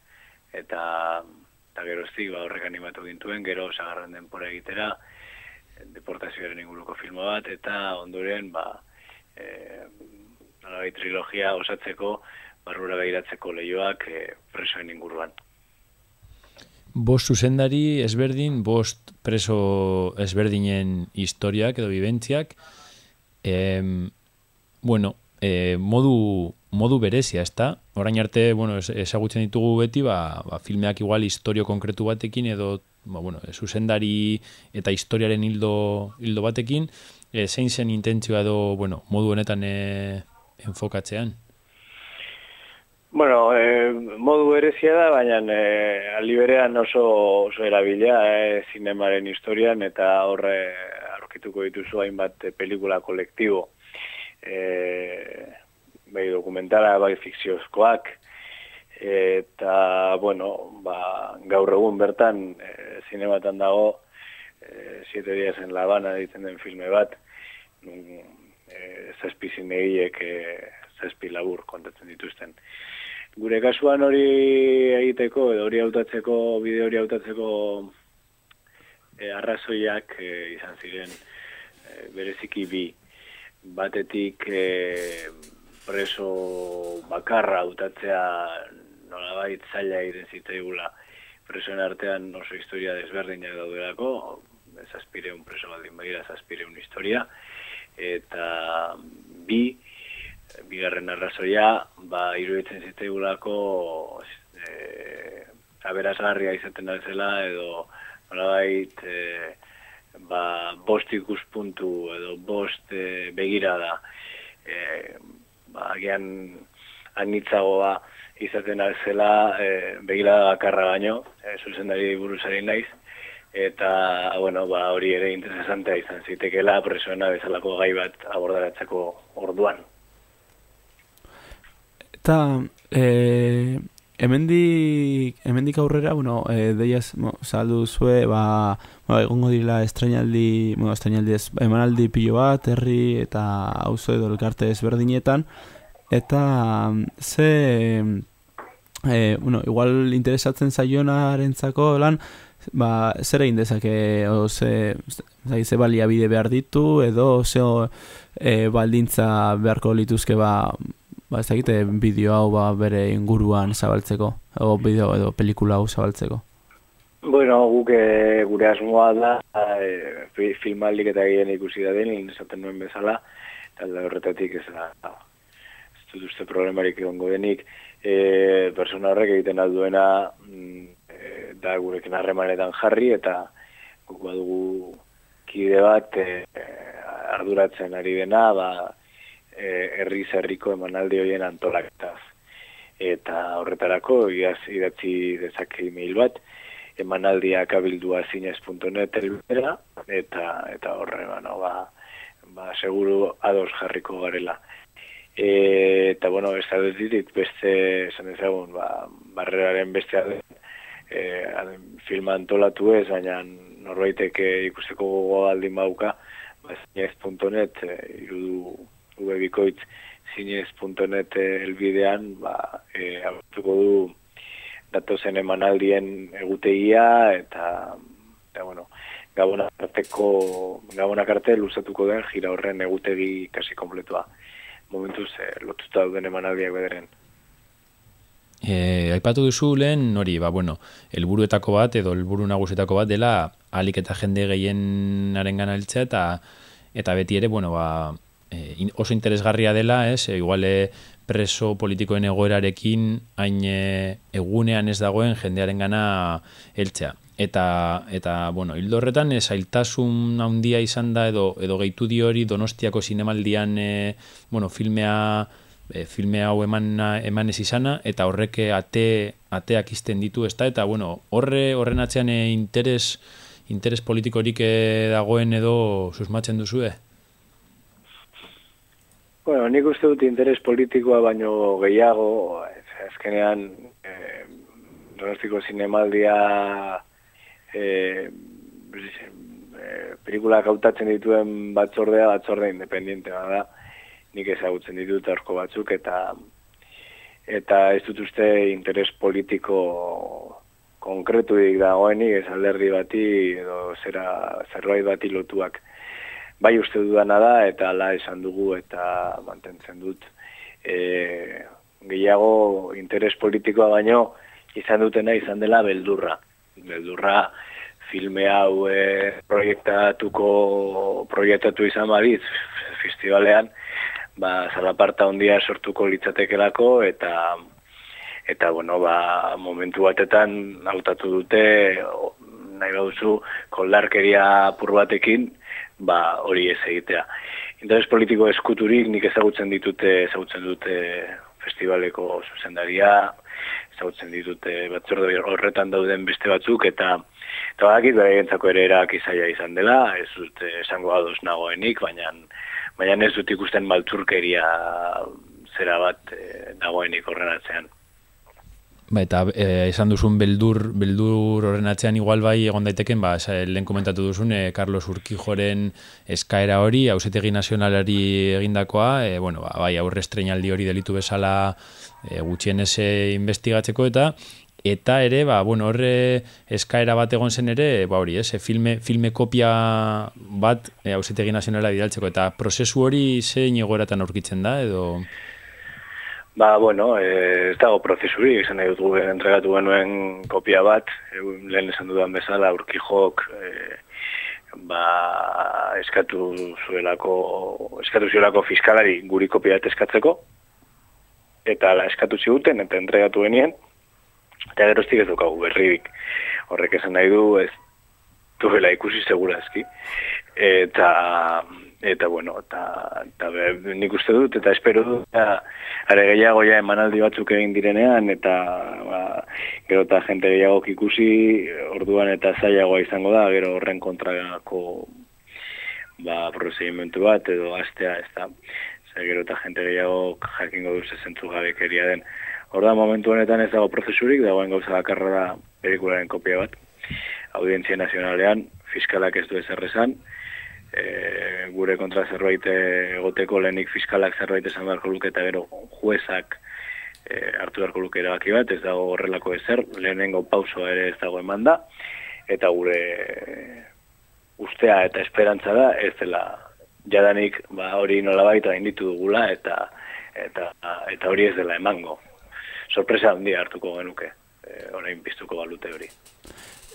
[SPEAKER 21] eta, eta geroztik ba, horrek animatu gintuen, gero sagarren denpora egitera, deportazioaren inguruko filma bat, eta ondoren ba, e, trilogia osatzeko, barrura behiratzeko lehioak e, presoen inguruan.
[SPEAKER 9] Bost zuzendari ezberdin, bost preso ezberdinen historiak edo bibentziak, em, bueno, e, modu, modu berezia, ezta? Orain arte, bueno, ez- ezagutzen ditugu beti, ba, ba, filmeak igual historio konkretu batekin edo ba, bueno, zuzendari eta historiaren hildo, hildo batekin, e, zein zen intentzioa edo, bueno, modu honetan e, enfokatzean?
[SPEAKER 21] Bueno, e, modu berezia da, baina e, aldi berean oso, oso erabilia e, zinemaren historian eta horre aurkituko dituzu hainbat pelikula kolektibo. E, bai dokumentala, bai fikziozkoak, eta, bueno, ba, gaur egun bertan, e, zinematan dago, e, Siete días en La Habana ditzen den filme bat, e, zazpi zinegiek e, zazpi kontatzen dituzten. Gure kasuan hori egiteko, edo hori hautatzeko, bide hori hautatzeko e, arrazoiak e, izan ziren e, bereziki bi. Batetik e, preso bakarra hautatzea nolabait zaila egiten zitzaigula. Presoen artean oso historia desberdinak daudelako, zazpireun preso baldin badira zazpireun historia, eta bi, bigarren arrazoia, ba, iruditzen zitzaigulako e, aberasgarria izaten da zela, edo nolabait e, ba, bost ikuspuntu edo bost e, begirada e, ba, agian anitzagoa izaten alzela e, begirada bakarra baino, e, zuzendari buruzari naiz, eta bueno, ba, hori ere interesantea izan zitekela presoena bezalako gai bat abordaratzeko orduan.
[SPEAKER 8] Eta, e, hemendik, hemendik aurrera, bueno, e, deiaz, mo, saldu zue, ba, ba, egongo dira estrenaldi, bueno, estrenaldi ez, emanaldi pilo bat, herri eta auzo edo elkarte ezberdinetan, eta ze, e, bueno, igual interesatzen zaionarentzako lan, ba, zer egin dezake, o ze, ze, ze baliabide behar ditu, edo ze e, baldintza beharko lituzke, ba, ba, ez dakite bideo hau ba, bere inguruan zabaltzeko, edo bideo edo pelikula hau zabaltzeko.
[SPEAKER 21] Bueno, guk e, gure asmoa da e, fi- filmaldik eta gehien ikusi da den, esaten nuen bezala, eta horretatik ez da, ez dut uste problemarik egongo denik, e, persona horrek egiten alduena mm, e, da gurekin harremanetan jarri, eta guk badugu kide bat e, arduratzen ari dena, ba, herri zerriko emanaldi horien antolaketaz. Eta horretarako iaz idatzi dezake email bat, emanaldiak abildua zinez.net elbera, eta, eta horre, bueno, ba, ba, seguru ados jarriko garela. E, eta, bueno, ez da dit, beste, esan ezagun, ba, barreraren beste alde, e, aden, filma antolatu ez, baina norbaitek eh, ikusteko gogoa aldin bauka, ba, zinez.net, e, irudu ubebikoitz zinez.net elbidean, ba, e, agertuko du datozen emanaldien egutegia eta, eta bueno, gabonak arteko, gabonak arte luzatuko den jira horren egutegi kasi kompletua. Momentuz, eh, lotuta dauden emanaldiak bederen.
[SPEAKER 9] E, aipatu duzu lehen hori, ba, bueno, helburuetako bat edo helburu nagusetako bat dela alik eta jende gehienaren gana heltzea eta, eta beti ere, bueno, ba, e, oso interesgarria dela, ez, e, igual e, preso politikoen egoerarekin hain e, egunean ez dagoen jendearen gana. Eta, eta bueno, hildo horretan, e, zailtasun handia izan da edo, edo gehitu di hori donostiako zinemaldian e, bueno, filmea e, filme hau eman, eman ez izana, eta horrek eh, ate, ateak izten ditu, ezta? Eta, bueno, horre, horren atzean eh, interes, interes politikorik eh, dagoen edo susmatzen duzue?
[SPEAKER 21] Bueno, nik uste dut interes politikoa baino gehiago, azkenean eh, Donostiko zinemaldia eh, eh, pelikulak hautatzen dituen batzordea, batzorde independiente da, nik ezagutzen ditut aurko batzuk, eta eta ez dut uste interes politiko konkretuik dagoenik, ez alderdi bati edo zera zerbait bati lotuak bai uste dudana da eta hala esan dugu eta mantentzen dut e, gehiago interes politikoa baino izan dutena izan dela beldurra. Beldurra filme hau e, proiektatuko proiektatu izan balitz festivalean ba zalaparta hondia sortuko litzatekelako eta eta bueno ba momentu batetan hautatu dute nahi baduzu koldarkeria apur batekin ba hori ez egitea. Interes politiko eskuturik nik ezagutzen ditute ezagutzen dute festivaleko zuzendaria, ezagutzen ditute batzorde horretan dauden beste batzuk eta eta badakit beraientzako ere erabaki zaila izan dela, ez dut esango ados nagoenik, baina baina ez dut ikusten maltzurkeria zera bat eh, nagoenik horren atzean.
[SPEAKER 9] Ba, eta e, esan duzun beldur, beldur horren atzean igual bai egon daiteken, ba, lehen komentatu duzun, e, Carlos Urquijoren eskaera hori, hausetegi nazionalari egindakoa, e, bueno, ba, bai aurre estreinaldi hori delitu bezala e, gutxienez e, investigatzeko eta eta ere, ba, bueno, horre eskaera bat egon zen ere, ba hori, ez, filme, filme kopia bat e, hausetegi nazionala bidaltzeko, eta prozesu hori zein egoeratan aurkitzen da, edo...
[SPEAKER 21] Ba, bueno, eh, ez dago prozesurik, izan nahi dut entregatu genuen kopia bat, eh, lehen esan dudan bezala, urkijok, eh, ba, eskatu zuelako, eskatu zuelako fiskalari guri kopia bat eskatzeko, eta la eskatu ziguten, eta entregatu genien, eta geroztik ez dukagu berririk. Horrek esan nahi du, ez duela ikusi segurazki. Eta, eta bueno, eta, eta be, nik uste dut, eta espero dut, eta, are gehiago ja emanaldi batzuk egin direnean, eta ba, gero eta jente gehiago ikusi, orduan eta zailagoa izango da, gero horren kontrako ba, prozedimentu bat, edo astea, ez da, Zer, gero eta jente gehiago jakingo du zentzu gabekeria den. Orda momentu honetan ez dago prozesurik, dagoen gauza bakarra da pelikularen kopia bat. Audientzia nazionalean, fiskalak ez du ezer esan, e, gure kontra zerbait egoteko lehenik fiskalak zerbait esan beharko luke eta gero juezak e, hartu beharko luke erabaki bat, ez dago horrelako ezer, lehenengo pausoa ere ez dago eman da, eta gure ustea eta esperantza da, ez dela jadanik ba, hori nolabait ditu dugula eta eta eta hori ez dela emango. Sorpresa handia hartuko genuke. E, orain piztuko balute hori.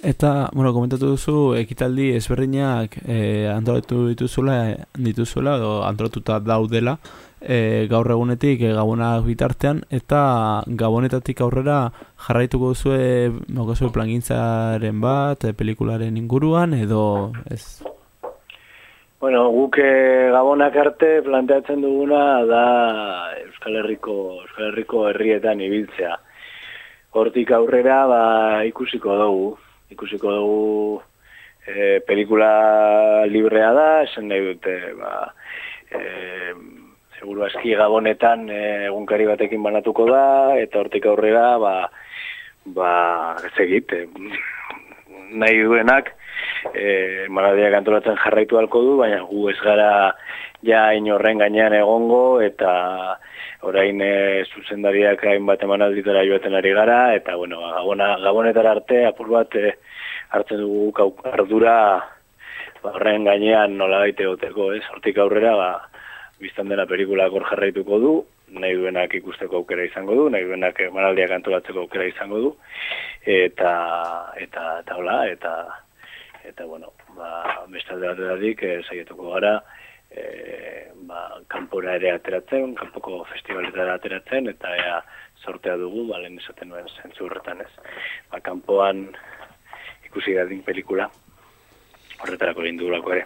[SPEAKER 8] Eta, bueno, komentatu duzu, ekitaldi ezberdinak e, antolatu dituzula, dituzuela, edo antolatuta daudela, e, gaur egunetik, e, gabonak bitartean, eta gabonetatik aurrera jarraituko duzue, mokazue plangintzaren bat, e, pelikularen inguruan, edo ez?
[SPEAKER 21] Bueno, guk gabonak arte planteatzen duguna da Euskal Herriko, Euskal Herriko herrietan ibiltzea. Hortik aurrera ba, ikusiko dugu, ikusiko dugu e, pelikula librea da, esan nahi dute, ba, e, seguru aski gabonetan e, egunkari batekin banatuko da, eta hortik aurrera, ba, ba, ez egit, e, nahi duenak, e, maladiak antolatzen jarraitu halko du, baina gu ez gara ja inorren gainean egongo, eta orain e, zuzendariak hainbat emanalditara joaten ari gara, eta bueno, gabona, gabonetara arte, apur bat e, hartzen dugu ardura ba, horren gainean nola baite goteko, ez? Hortik aurrera, ba, biztan dena pelikulak hor jarraituko du, nahi duenak ikusteko aukera izango du, nahi duenak emanaldiak antolatzeko aukera izango du, eta, eta, eta hola, eta, eta bueno, ba, beste alde e, saietuko gara, e, ba, kanpora ere ateratzen, kanpoko festivaletara ateratzen, eta ea sortea dugu, ba, lehen esaten nuen zentzu horretan ez. Ba, kanpoan ikusi dadin pelikula, horretarako egin dugulako ere.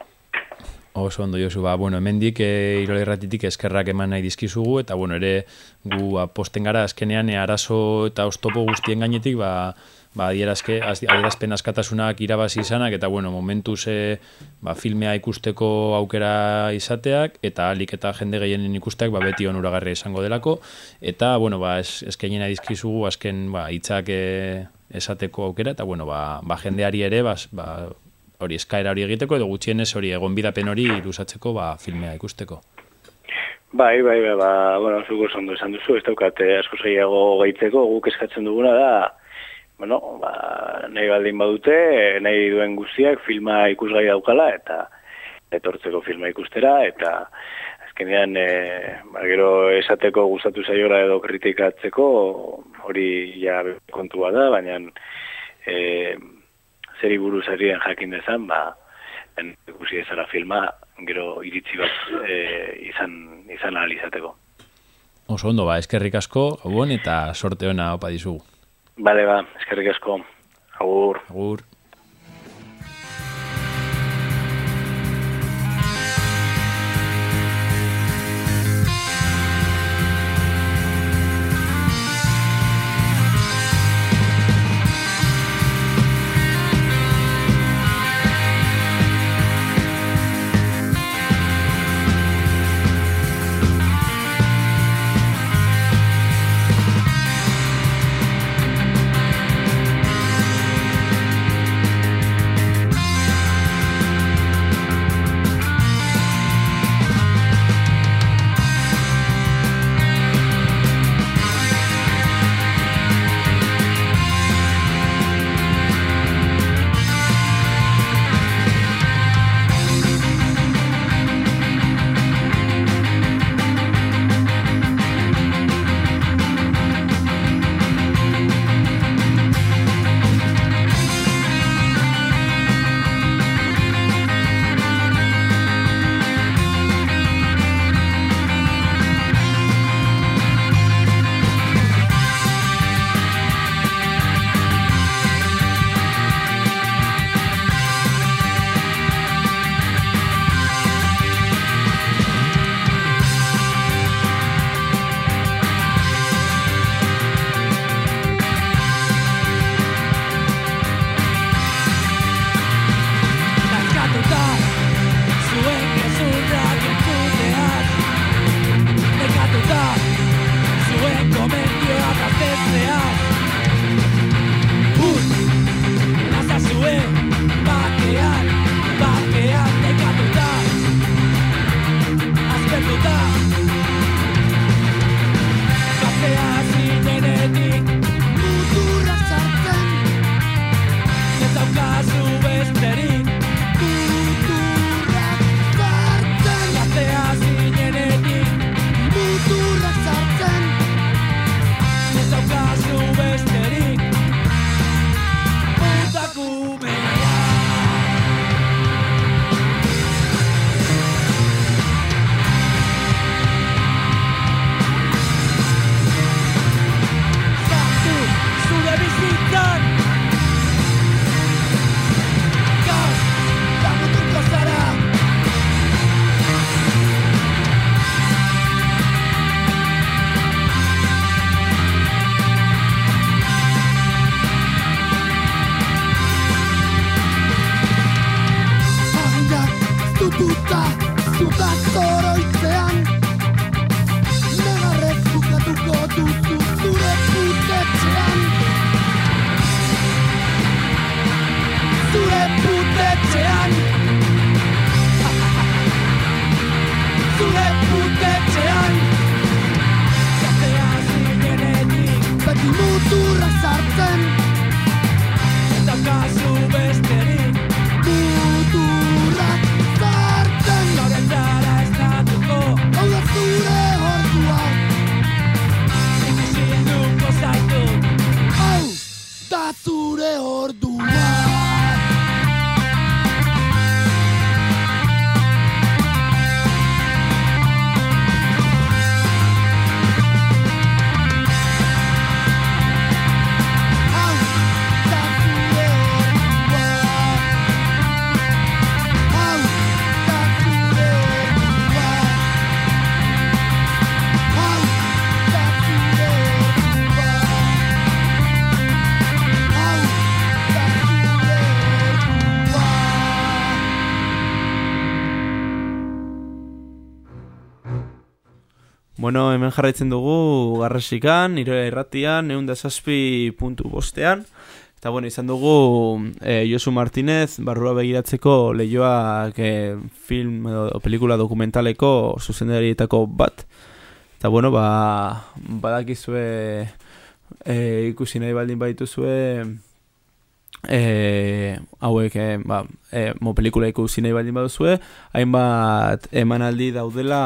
[SPEAKER 9] Oso ondo Josu, ba, bueno, hemendik e, irole irratitik eskerrak eman nahi dizkizugu, eta bueno, ere gu aposten gara azkenean e, arazo eta ostopo guztien gainetik, ba, ba adierazke, az- adierazpen askatasunak irabazi izanak, eta bueno, momentuz e, ba, filmea ikusteko aukera izateak, eta alik eta jende gehienen ikusteak ba, beti onuragarria izango delako, eta bueno, ba, es, eskenien nahi dizkizugu azken ba, hitzak e, esateko aukera, eta bueno, ba, ba jendeari ere, ba, ba, hori eskaera hori egiteko edo gutxienez hori egonbidapen hori luzatzeko ba filmea ikusteko.
[SPEAKER 21] Bai, bai, bai, ba, bueno, zuko ondo esan duzu, ez daukate asko gehiago gaitzeko, guk eskatzen duguna da, bueno, ba, nahi baldin badute, nahi duen guztiak filma ikusgai daukala, eta etortzeko filma ikustera, eta azkenean, e, ba, gero esateko gustatu zaiola edo kritikatzeko, hori ja kontua da, baina e, zeri buruz arien jakin dezan, ba, ikusi ezara filma, gero iritzi bat e, izan, izan ahal izateko.
[SPEAKER 22] Oso ondo, ba, eskerrik asko, gabon eta sorte ona opa dizugu.
[SPEAKER 21] Bale, ba, eskerrik asko. Agur.
[SPEAKER 22] Agur.
[SPEAKER 8] Jarraitzen dugu garrasikan, irola irratian, egun da zazpi puntu bostean. Eta bueno, izan dugu eh, Josu Martinez, barrua begiratzeko lehioak eh, film edo pelikula dokumentaleko zuzendarietako bat. Eta bueno, ba, badakizue eh, ikusi nahi baldin baituzue e, hauek e, ba, e, mo pelikula ikusi nahi baldin baduzue, hainbat emanaldi daudela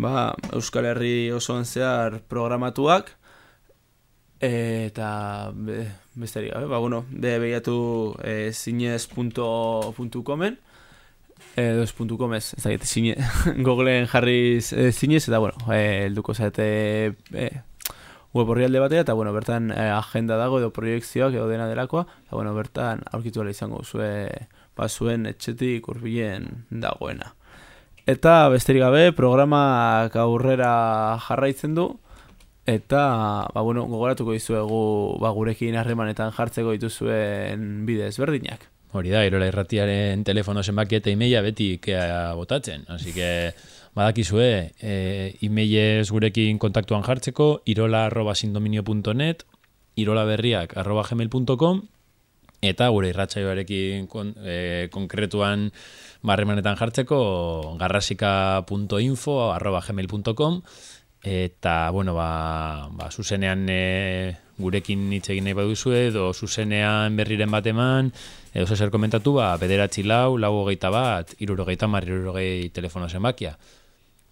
[SPEAKER 8] ba, Euskal Herri osoan zehar programatuak, eta be, besterik gabe, ba, bueno, be, behiatu e, zinez.comen, ez puntu komez, ez dakit, zine, googleen jarriz e, zinez, eta bueno, e, elduko zaite e, web horri alde batea, eta bueno, bertan e, agenda dago edo proiektzioak edo dena delakoa, eta bueno, bertan aurkitu izango zue, ba, zuen etxetik urbilen dagoena. Eta besterik gabe, programak aurrera jarraitzen du, eta ba, bueno, gogoratuko dizuegu ba, gurekin harremanetan jartzeko dituzuen bide ezberdinak.
[SPEAKER 9] Hori da, irola irratiaren telefono zenbaki eta imeia beti ikea botatzen. Así que, badakizue, e, imeiez gurekin kontaktuan jartzeko, irola arroba sindominio.net, irola berriak arroba gmail.com, eta gure irratsaioarekin kon, e, konkretuan barremanetan jartzeko, garrasika.info arroba gmail.com, eta, bueno, ba, ba zuzenean e, gurekin hitz egin nahi baduzue, edo zuzenean berriren bat eman, edo zer komentatu, ba, bederatzi lau, lau hogeita bat, irurogeita mar, irurogei telefono zenbakia.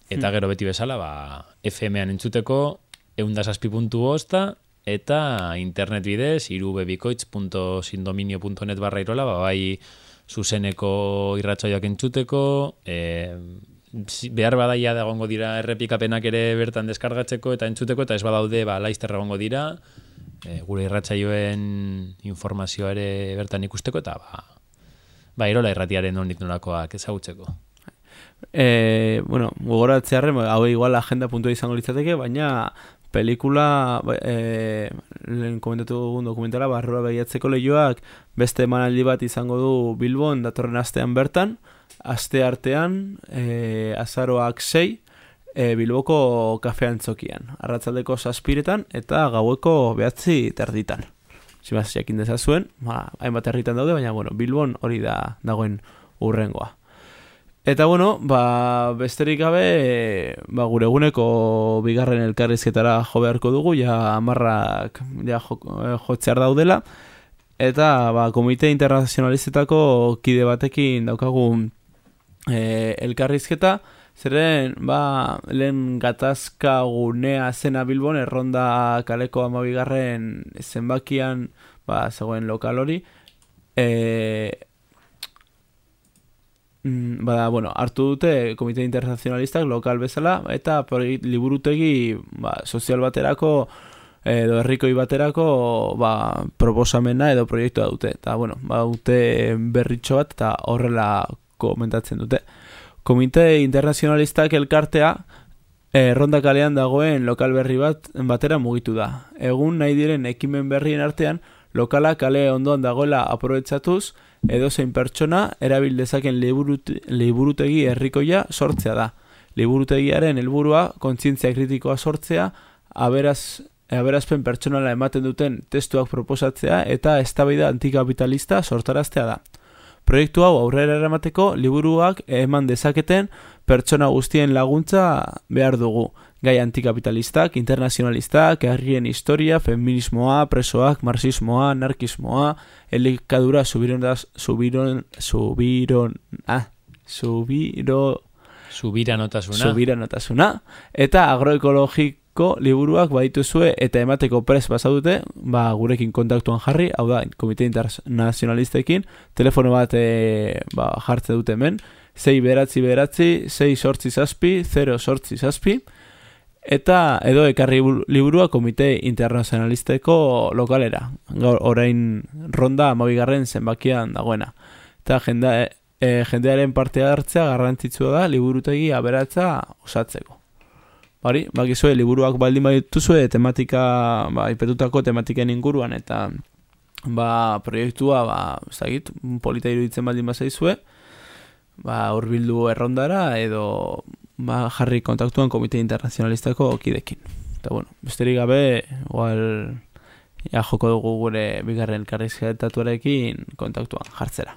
[SPEAKER 9] Eta
[SPEAKER 8] Hmm.
[SPEAKER 9] gero beti bezala, ba, FM-an entzuteko, eundasazpi.u osta, eta internet bidez, irubebikoitz.sindominio.net barra irola, ba, bai zuzeneko irratsaioak entzuteko, e, behar badaia da egongo dira errepikapenak ere bertan deskargatzeko eta entzuteko, eta ez badaude, ba, laizter egongo dira, e, gure irratsaioen informazioa ere bertan ikusteko, eta ba, ba irola irratiaren onik nolakoak ezagutzeko.
[SPEAKER 8] E, bueno, gogoratzearren, hau igual agenda puntua izango litzateke, baina pelikula, ba, e, lehen komentatu dugun dokumentala, barrura begiatzeko lehioak beste emanaldi bat izango du Bilbon datorren astean bertan, aste artean, e, azaroak sei, e, Bilboko kafean tzokian, arratzaldeko saspiretan eta gaueko behatzi terditan. Zimaz, jakin dezazuen, ba, hainbat herritan daude, baina bueno, Bilbon hori da dagoen urrengoa. Eta bueno, ba, besterik gabe, ba, gure eguneko bigarren elkarrizketara jo beharko dugu, ja amarrak ja, jo, eh, jotzear daudela. Eta ba, komite internazionalistetako kide batekin daukagu e, elkarrizketa, zeren ba, lehen gatazka gunea zena Bilbon, erronda kaleko amabigarren zenbakian ba, zegoen lokal hori, e, Bada, bueno, hartu dute komite internazionalistak lokal bezala eta liburutegi ba, sozial baterako edo herrikoi baterako ba, proposamena edo proiektua dute. Eta, bueno, ba, dute berritxo bat eta horrela komentatzen dute. Komite internazionalistak elkartea eh, Ronda kalean dagoen lokal berri bat batera mugitu da. Egun nahi diren ekimen berrien artean, lokala kale ondoan dagoela aprobetsatuz, edo zein pertsona erabil dezaken liburute, liburutegi herrikoia sortzea da. Liburutegiaren helburua kontzientzia kritikoa sortzea, aberaz, aberazpen pertsonala ematen duten testuak proposatzea eta eztabaida antikapitalista sortaraztea da. Proiektu hau aurrera eramateko liburuak eman dezaketen pertsona guztien laguntza behar dugu. Gai antikapitalistak, internazionalistak, herrien historia, feminismoa, presoak, marxismoa, anarkismoa, elikadura subironas, subiron, subiron, ah, subiro,
[SPEAKER 9] Subiranotasuna.
[SPEAKER 8] subiranotasuna, eta agroekologiko liburuak badituzue eta emateko pres bazaudute, ba, gurekin kontaktuan jarri, hau da, komite internazionalistekin, telefono bat e, ba, jartze dute hemen, 6 beratzi beratzi, 6 sortzi zazpi, 0 sortzi zazpi, eta edo ekarri liburua komite internazionalisteko lokalera, gaur orain ronda amabigarren zenbakian dagoena. Eta jenda, e, jendearen parte hartzea garrantzitsua da liburutegi aberatza osatzeko. Bari, bakizue, liburuak baldin badituzue tematika, ba, ipetutako tematiken inguruan, eta ba, proiektua, ba, ez dakit, polita iruditzen baldin bazaizue, ba, urbildu errondara, edo ba, jarri kontaktuan komite internazionalistako kidekin. Eta bueno, besterik gabe, igual, ja joko dugu gure bigarren elkarrizketatuarekin kontaktuan jartzera.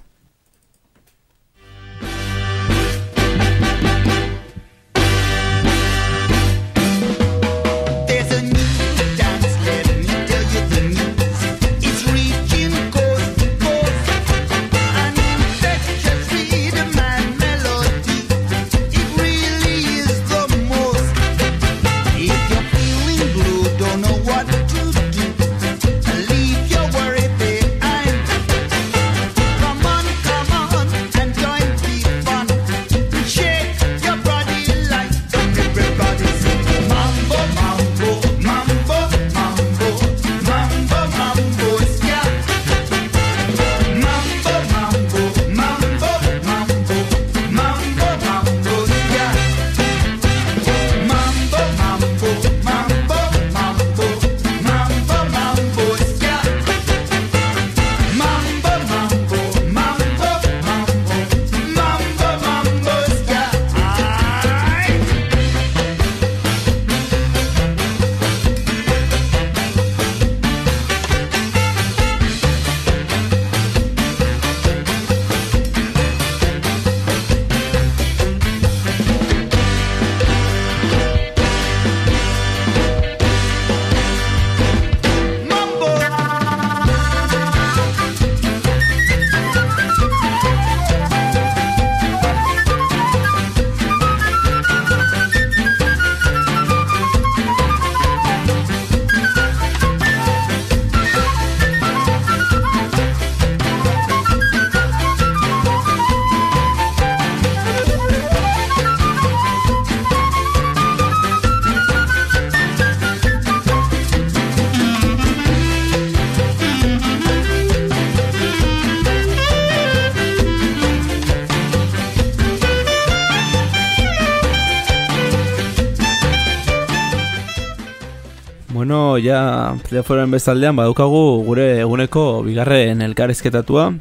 [SPEAKER 8] Ja, telefonen bezaldean badukagu gure eguneko bigarren elkarrizketatua.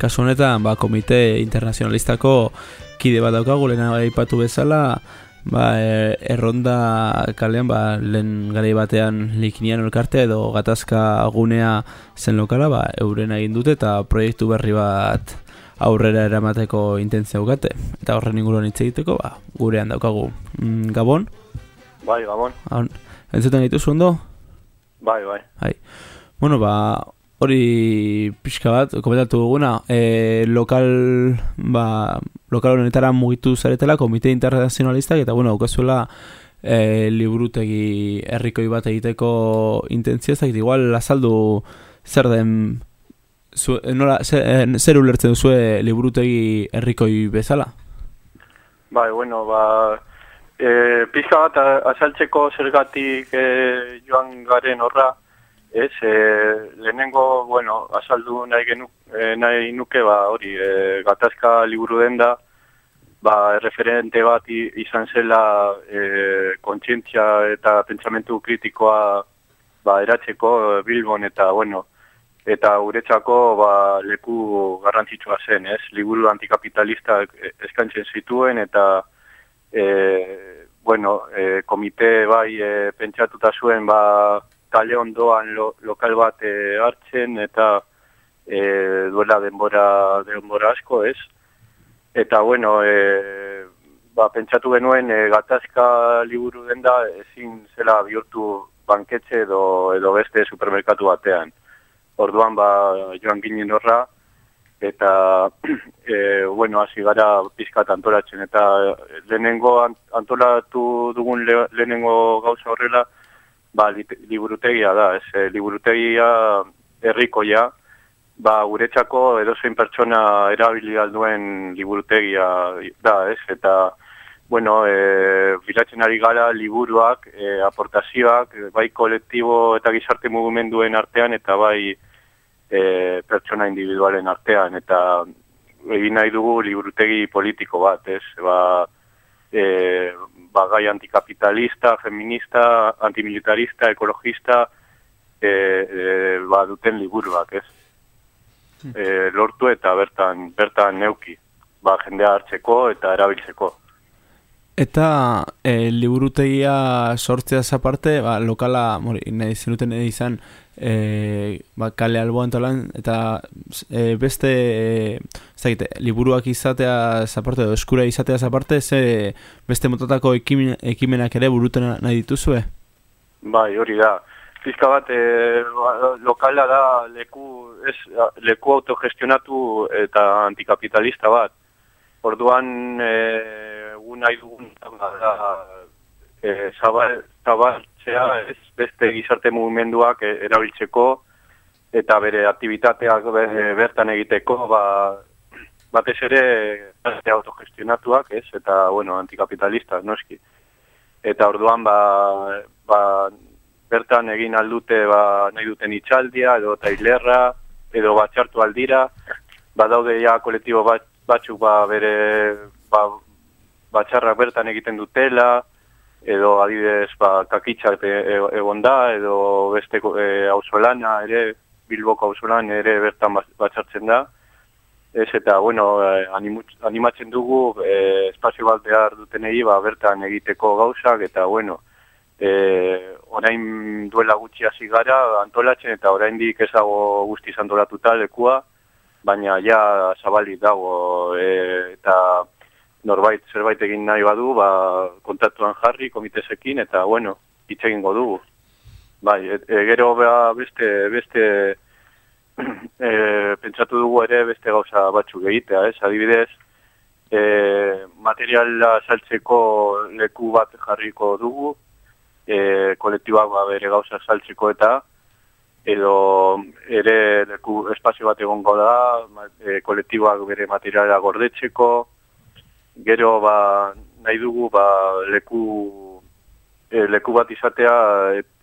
[SPEAKER 8] Kasu honetan, ba, komite internazionalistako kide bat daukagu, lehena aipatu bezala, ba, e, erronda kalean, ba, lehen garai batean likinian elkartea edo gatazka gunea zen lokala, ba, euren egin dute eta proiektu berri bat aurrera eramateko intentzia daukate. Eta horren inguruan hitz egiteko, ba, gurean daukagu. Mm, Gabon?
[SPEAKER 23] Bai, Gabon.
[SPEAKER 8] Entzuten dituzu ondo?
[SPEAKER 23] Bai, bai.
[SPEAKER 8] Bai. Bueno, ba, hori pixka bat, komentatu duguna, e, lokal, ba, lokal honetara mugitu zaretela, komite internazionalistak, eta bueno, aukazuela e, liburutegi herrikoi bat egiteko intentzia, ez igual azaldu zer den, zu, nola, zer, eh, zer ulertzen duzue liburutegi herrikoi bezala?
[SPEAKER 23] Bai, bueno, ba, e, pixka bat azaltzeko zergatik e, joan garen horra, ez, e, lehenengo, bueno, azaldu nahi, genu, e, nahi nuke, ba, hori, e, gatazka liburu den da, ba, referente bat izan zela e, kontzientzia eta pentsamentu kritikoa ba, eratzeko e, Bilbon eta, bueno, eta guretzako ba, leku garrantzitsua zen, ez? Liburu antikapitalistak e, eskaintzen zituen eta e, bueno, e, komite bai e, pentsatuta zuen ba, kale ondoan lo, lokal bat e, hartzen eta e, duela denbora, denbora asko, ez? Eta bueno, e, ba, pentsatu genuen e, gatazka liburu denda ezin zela bihurtu banketxe edo, edo beste supermerkatu batean. Orduan ba, joan ginen horra, eta e, bueno, hasi gara pizkat antolatzen, eta lehenengo an- antolatu dugun le, lehenengo gauza horrela, ba, liburutegia da, ez, e, liburutegia herrikoia, ba, guretzako edozein pertsona erabili duen liburutegia da, ez, eta, bueno, e, bilatzen ari gara liburuak, e, aportazioak, bai kolektibo eta gizarte mugimenduen artean, eta bai e, pertsona individualen artean, eta egin nahi dugu liburutegi politiko bat, ez, ba, e, ba, gai antikapitalista, feminista, antimilitarista, ekologista, e, e, ba, duten liburuak, ez? E, lortu eta bertan bertan neuki, ba, jendea hartzeko eta erabiltzeko.
[SPEAKER 8] Eta e, liburutegia sortzeaz aparte, ba, lokala, mori, nahi zenuten izan, e, ba, kale alboan talan, eta e, beste, e, ez dakit, liburuak izatea aparte, edo eskura izatea aparte, ze beste motatako ekimen, ekimenak ere buruten nahi dituzue?
[SPEAKER 23] Bai, hori da. Pizka bat, e, lokala da leku, ez, leku autogestionatu eta antikapitalista bat. Orduan, e, gu nahi dugun da, e, zabal, zabaltzea, ez, beste gizarte mugimenduak e, erabiltzeko, eta bere aktivitateak be- bertan egiteko, ba, batez ere gazte autogestionatuak, ez, eta, bueno, antikapitalistak, noski. Eta orduan, ba, ba, bertan egin aldute ba, nahi duten itxaldia, edo tailerra, edo batxartu aldira, badaude ja kolektibo bat, batzuk ba, bere ba, batxarrak bertan egiten dutela, edo adibidez ba, kakitxak e, e, egon da, edo beste e, auzolana ere, Bilboko auzolan ere bertan bat- batxartzen da. Ez eta, bueno, animut- animatzen dugu eh, espazio bat behar dutenei ba, bertan egiteko gauzak, eta, bueno, eh, orain duela gutxi hasi gara antolatzen, eta oraindik ez dago guztiz antolatuta lekua, baina ja zabalik dago, eh, eta norbait zerbait egin nahi badu, ba, kontatuan jarri komitesekin, eta, bueno, hitz egingo dugu. Bai, e, e, gero ba, beste, beste e, pentsatu dugu ere beste gauza batzuk egitea, ez? Adibidez, e, materiala saltzeko leku bat jarriko dugu, e, kolektibak ba, bere gauza saltzeko eta edo ere leku espazio bat egongo da, e, kolektibak bere materiala gordetzeko, gero ba, nahi dugu ba, leku e, leku bat izatea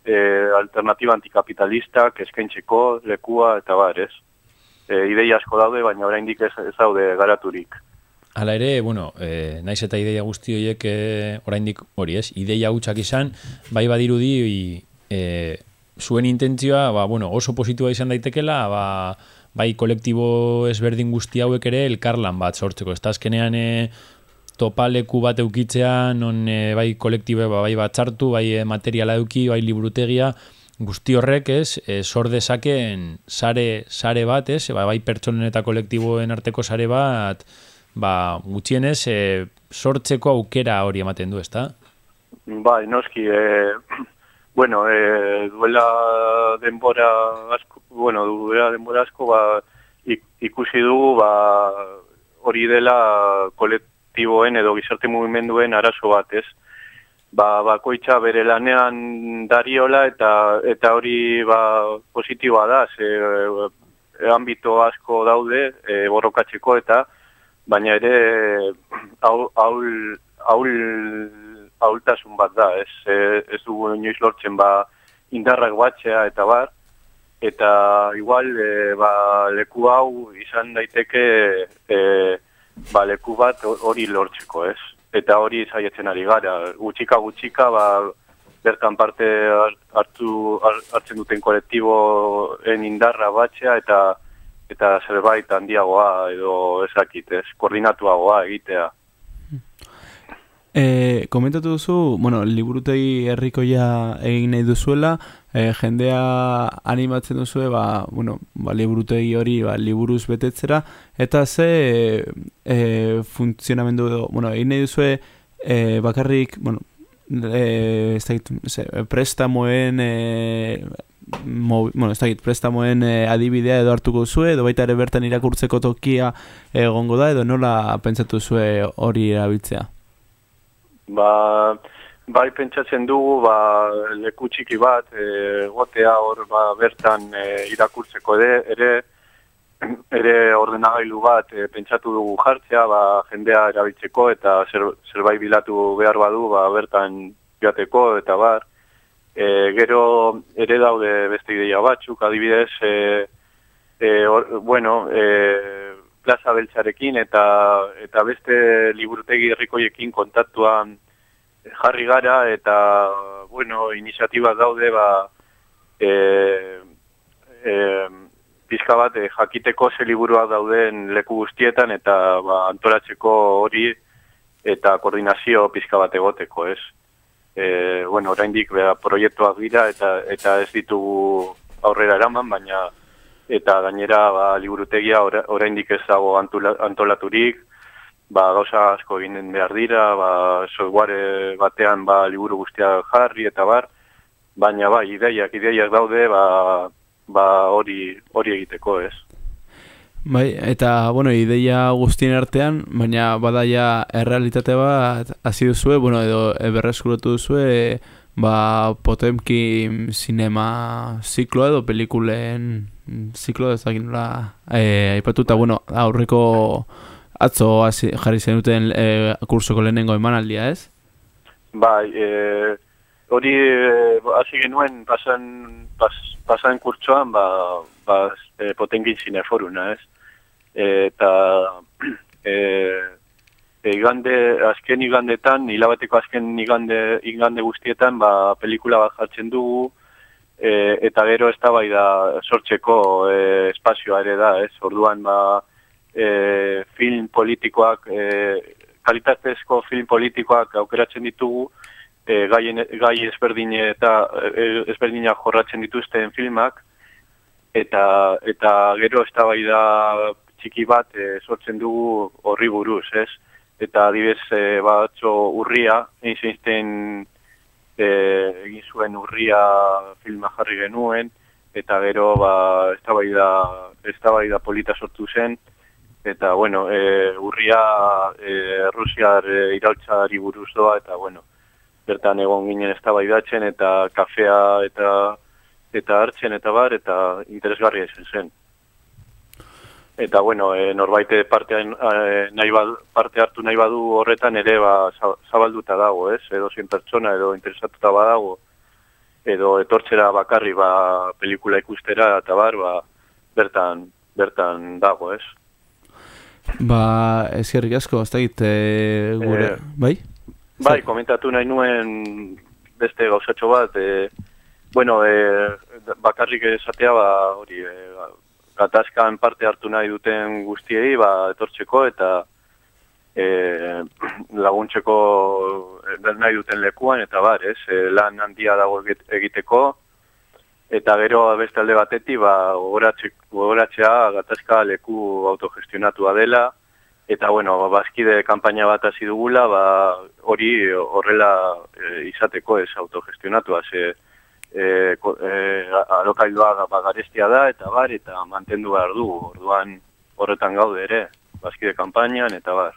[SPEAKER 23] e, alternatiba antikapitalistak eskaintzeko lekua eta bar, ez? E, ideia asko daude, baina oraindik ez, ez daude garaturik.
[SPEAKER 9] Hala ere, bueno, e, naiz eta ideia guzti horiek e, oraindik hori ez, ideia hutsak izan, bai badirudi e, zuen intentzioa, ba, bueno, oso positua izan daitekela, ba, bai kolektibo ezberdin guzti hauek ere elkarlan bat sortzeko. Ez da azkenean e, topaleku bat eukitzea, non e, bai kolektibo ba, bai bat txartu, bai e, materiala euki, bai liburutegia, guzti horrek ez, e, sor dezaken sare, sare bat, ez, ba, bai pertsonen eta kolektiboen arteko sare bat, ba, gutxienez, e, sortzeko aukera hori ematen du, ezta?
[SPEAKER 23] Bai, noski, e, bueno, e, duela denbora asko, bueno, duela denbora asko, ba, ik- ikusi dugu, ba, hori dela kolektiboen edo gizarte mugimenduen arazo bat, ez? Ba, bakoitza bere lanean dariola eta eta hori ba, positiboa da, ze ambito asko daude e, borrokatzeko eta baina ere haul, haul, haultasun bat da, ez, e, ez dugu inoiz lortzen ba, indarrak batzea eta bar, eta igual e, ba, leku hau izan daiteke e, ba, leku bat hori lortzeko, ez? Eta hori saiatzen ari gara, gutxika gutxika ba, bertan parte hartu hartzen duten kolektiboen indarra batzea eta eta zerbait handiagoa edo ezakit, ez, koordinatuagoa egitea.
[SPEAKER 8] E, komentatu duzu, bueno, liburutegi herrikoia egin nahi duzuela, e, jendea animatzen duzue, ba, bueno, ba, liburutegi hori ba, liburuz betetzera, eta ze e, funtzionamendu edo, bueno, egin nahi duzue e, bakarrik, bueno, e, ez dakit, ze, prestamoen e, mo, bueno, ez dakit, prestamoen e, adibidea edo hartuko zue, edo baita ere bertan irakurtzeko tokia egongo da, edo nola pentsatu zue hori erabiltzea?
[SPEAKER 23] Ba, bai pentsatzen dugu, ba, leku txiki bat, e, gotea hor ba, bertan e, irakurtzeko ere, ere, ere ordenagailu bat e, pentsatu dugu jartzea, ba, jendea erabiltzeko eta zer, zerbait bilatu behar badu, ba, bertan joateko eta bar. E, gero ere daude beste ideia batzuk, adibidez, e, e, or, bueno, e, plaza beltzarekin eta eta beste liburutegi herrikoiekin kontaktuan jarri gara eta bueno, iniziatibak daude ba e, e, pizka bat e, jakiteko ze liburuak dauden leku guztietan eta ba, antolatzeko hori eta koordinazio pizka bat egoteko, ez? E, bueno, oraindik bera proiektuak dira eta eta ez ditugu aurrera eraman, baina eta gainera ba, liburutegia ora- oraindik ez dago antolaturik, ba, gauza asko eginen behar dira, ba, software batean ba, liburu guztiak jarri eta bar, baina ba, ideiak, ideiak daude ba, ba, hori, hori egiteko, ez?
[SPEAKER 8] Bai, eta, bueno, ideia guztien artean, baina badaia errealitate bat hasi duzue, bueno, edo berreskuratu duzue, ba, Potemkin sinema zikloa edo pelikulen ziklo ezagin nola e, aipatuta, bueno, aurreko atzo hasi, jarri zenuten e, kursoko lehenengo emanaldia, ez?
[SPEAKER 23] Bai, e, hori e, hasi genuen pasan, pas, pasan kurtsoan, ba, ba, e, potenkin zineforuna, ez? E, eta e, e, igande, azken igandetan, hilabateko azken igande, igande guztietan, ba, pelikula bat jartzen dugu, e, eta gero ez da sortzeko e, espazioa ere da, ez? Orduan, ba, e, film politikoak, e, kalitatezko film politikoak aukeratzen ditugu, e, gaien, gai ezberdine eta e, ezberdinak jorratzen dituzten filmak, eta eta gero eztabaida txiki bat e, sortzen dugu horri buruz, ez? Eta adibez e, batzo urria, Einstein e, egin zuen urria filma jarri genuen, eta gero ba, eztabaida, eztabaida polita sortu zen, eta bueno, e, urria e, Rusiar e, iraultzari buruz doa, eta bueno, bertan egon ginen eztabaidatzen eta kafea eta eta hartzen eta bar, eta interesgarria izan zen. Eta bueno, e, norbait parte, e, nahi bad, parte hartu nahi badu horretan ere ba, za- zabalduta dago, ez? Edo zein pertsona, edo interesatuta badago, edo etortzera bakarri ba, pelikula ikustera eta bar, ba, bertan, bertan dago, ez?
[SPEAKER 8] Ba, eskerrik asko, ez dakit, e, gure,
[SPEAKER 23] Eh,
[SPEAKER 8] bai?
[SPEAKER 23] Bai, komentatu nahi nuen beste gauzatxo bat, e, bueno, e, bakarrik esatea, ba, hori, e, gatazkan parte hartu nahi duten guztiei, ba, etortzeko eta e, laguntzeko e, nahi duten lekuan, eta bar, ez, e, lan handia dago egit- egiteko, eta gero beste alde batetik, ba, gogoratze- gogoratzea gatazka leku autogestionatua dela, eta bueno, ba, bazkide kanpaina bat hasi dugula, ba, hori horrela e, izateko ez autogestionatua, ze e, e, alokailua ba, garestia da, eta bar, eta mantendu behar du, orduan horretan gaude ere, bazkide kanpainan, eta bar.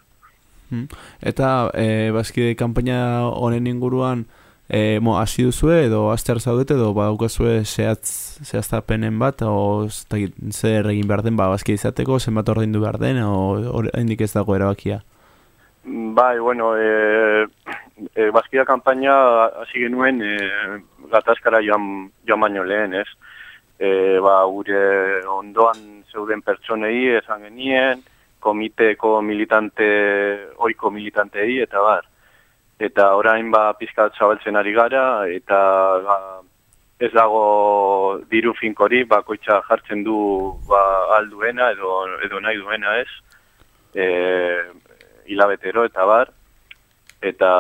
[SPEAKER 8] Mm. Eta e, bazkide kanpaina honen inguruan e, mo, hasi duzue edo azter zaudete edo badaukazue zehatz, zehaztapenen bat o zer egin behar den ba, bazkide izateko, zenbat ordaindu behar den o oraindik ez dago erabakia.
[SPEAKER 23] Bai, bueno, e, e, bazkida kanpaina hasi genuen e, gatazkara joan, joan baino lehen, ez? E, ba, gure ondoan zeuden pertsonei esan genien, komiteko militante, oiko militantei, eta bar. Eta orain ba pizkat zabaltzen ari gara, eta ba, ez dago diru finkori, bakoitza jartzen du ba, alduena edo, edo nahi duena ez, e, hilabetero eta bar, eta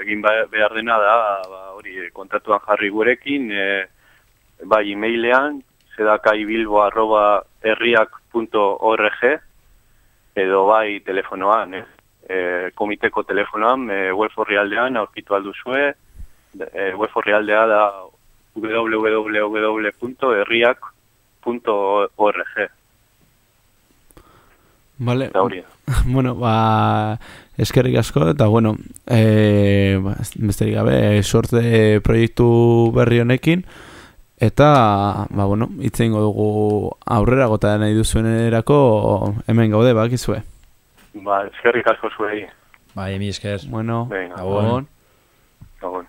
[SPEAKER 23] egin ba- behar dena da, ba, hori kontratuan jarri gurekin, e, bai emailean, zedakaibilbo arroba herriak.org, edo bai telefonoan, ez? E, komiteko telefonoan, e, web orrialdean aurkitu alduzue, e, web orrialdea da www.herriak.org.
[SPEAKER 8] Vale.
[SPEAKER 23] Eta hori da.
[SPEAKER 8] bueno, ba, eskerrik asko, eta bueno, e, ba, besterik gabe, sorte proiektu berri honekin, eta, ba, bueno, hitz egingo dugu aurrera gota nahi duzuenerako hemen gaude, bakizue.
[SPEAKER 23] Ba, eskerrik asko zuei.
[SPEAKER 9] Bai, mi esker.
[SPEAKER 8] Bueno,
[SPEAKER 23] Venga.
[SPEAKER 8] Gabon.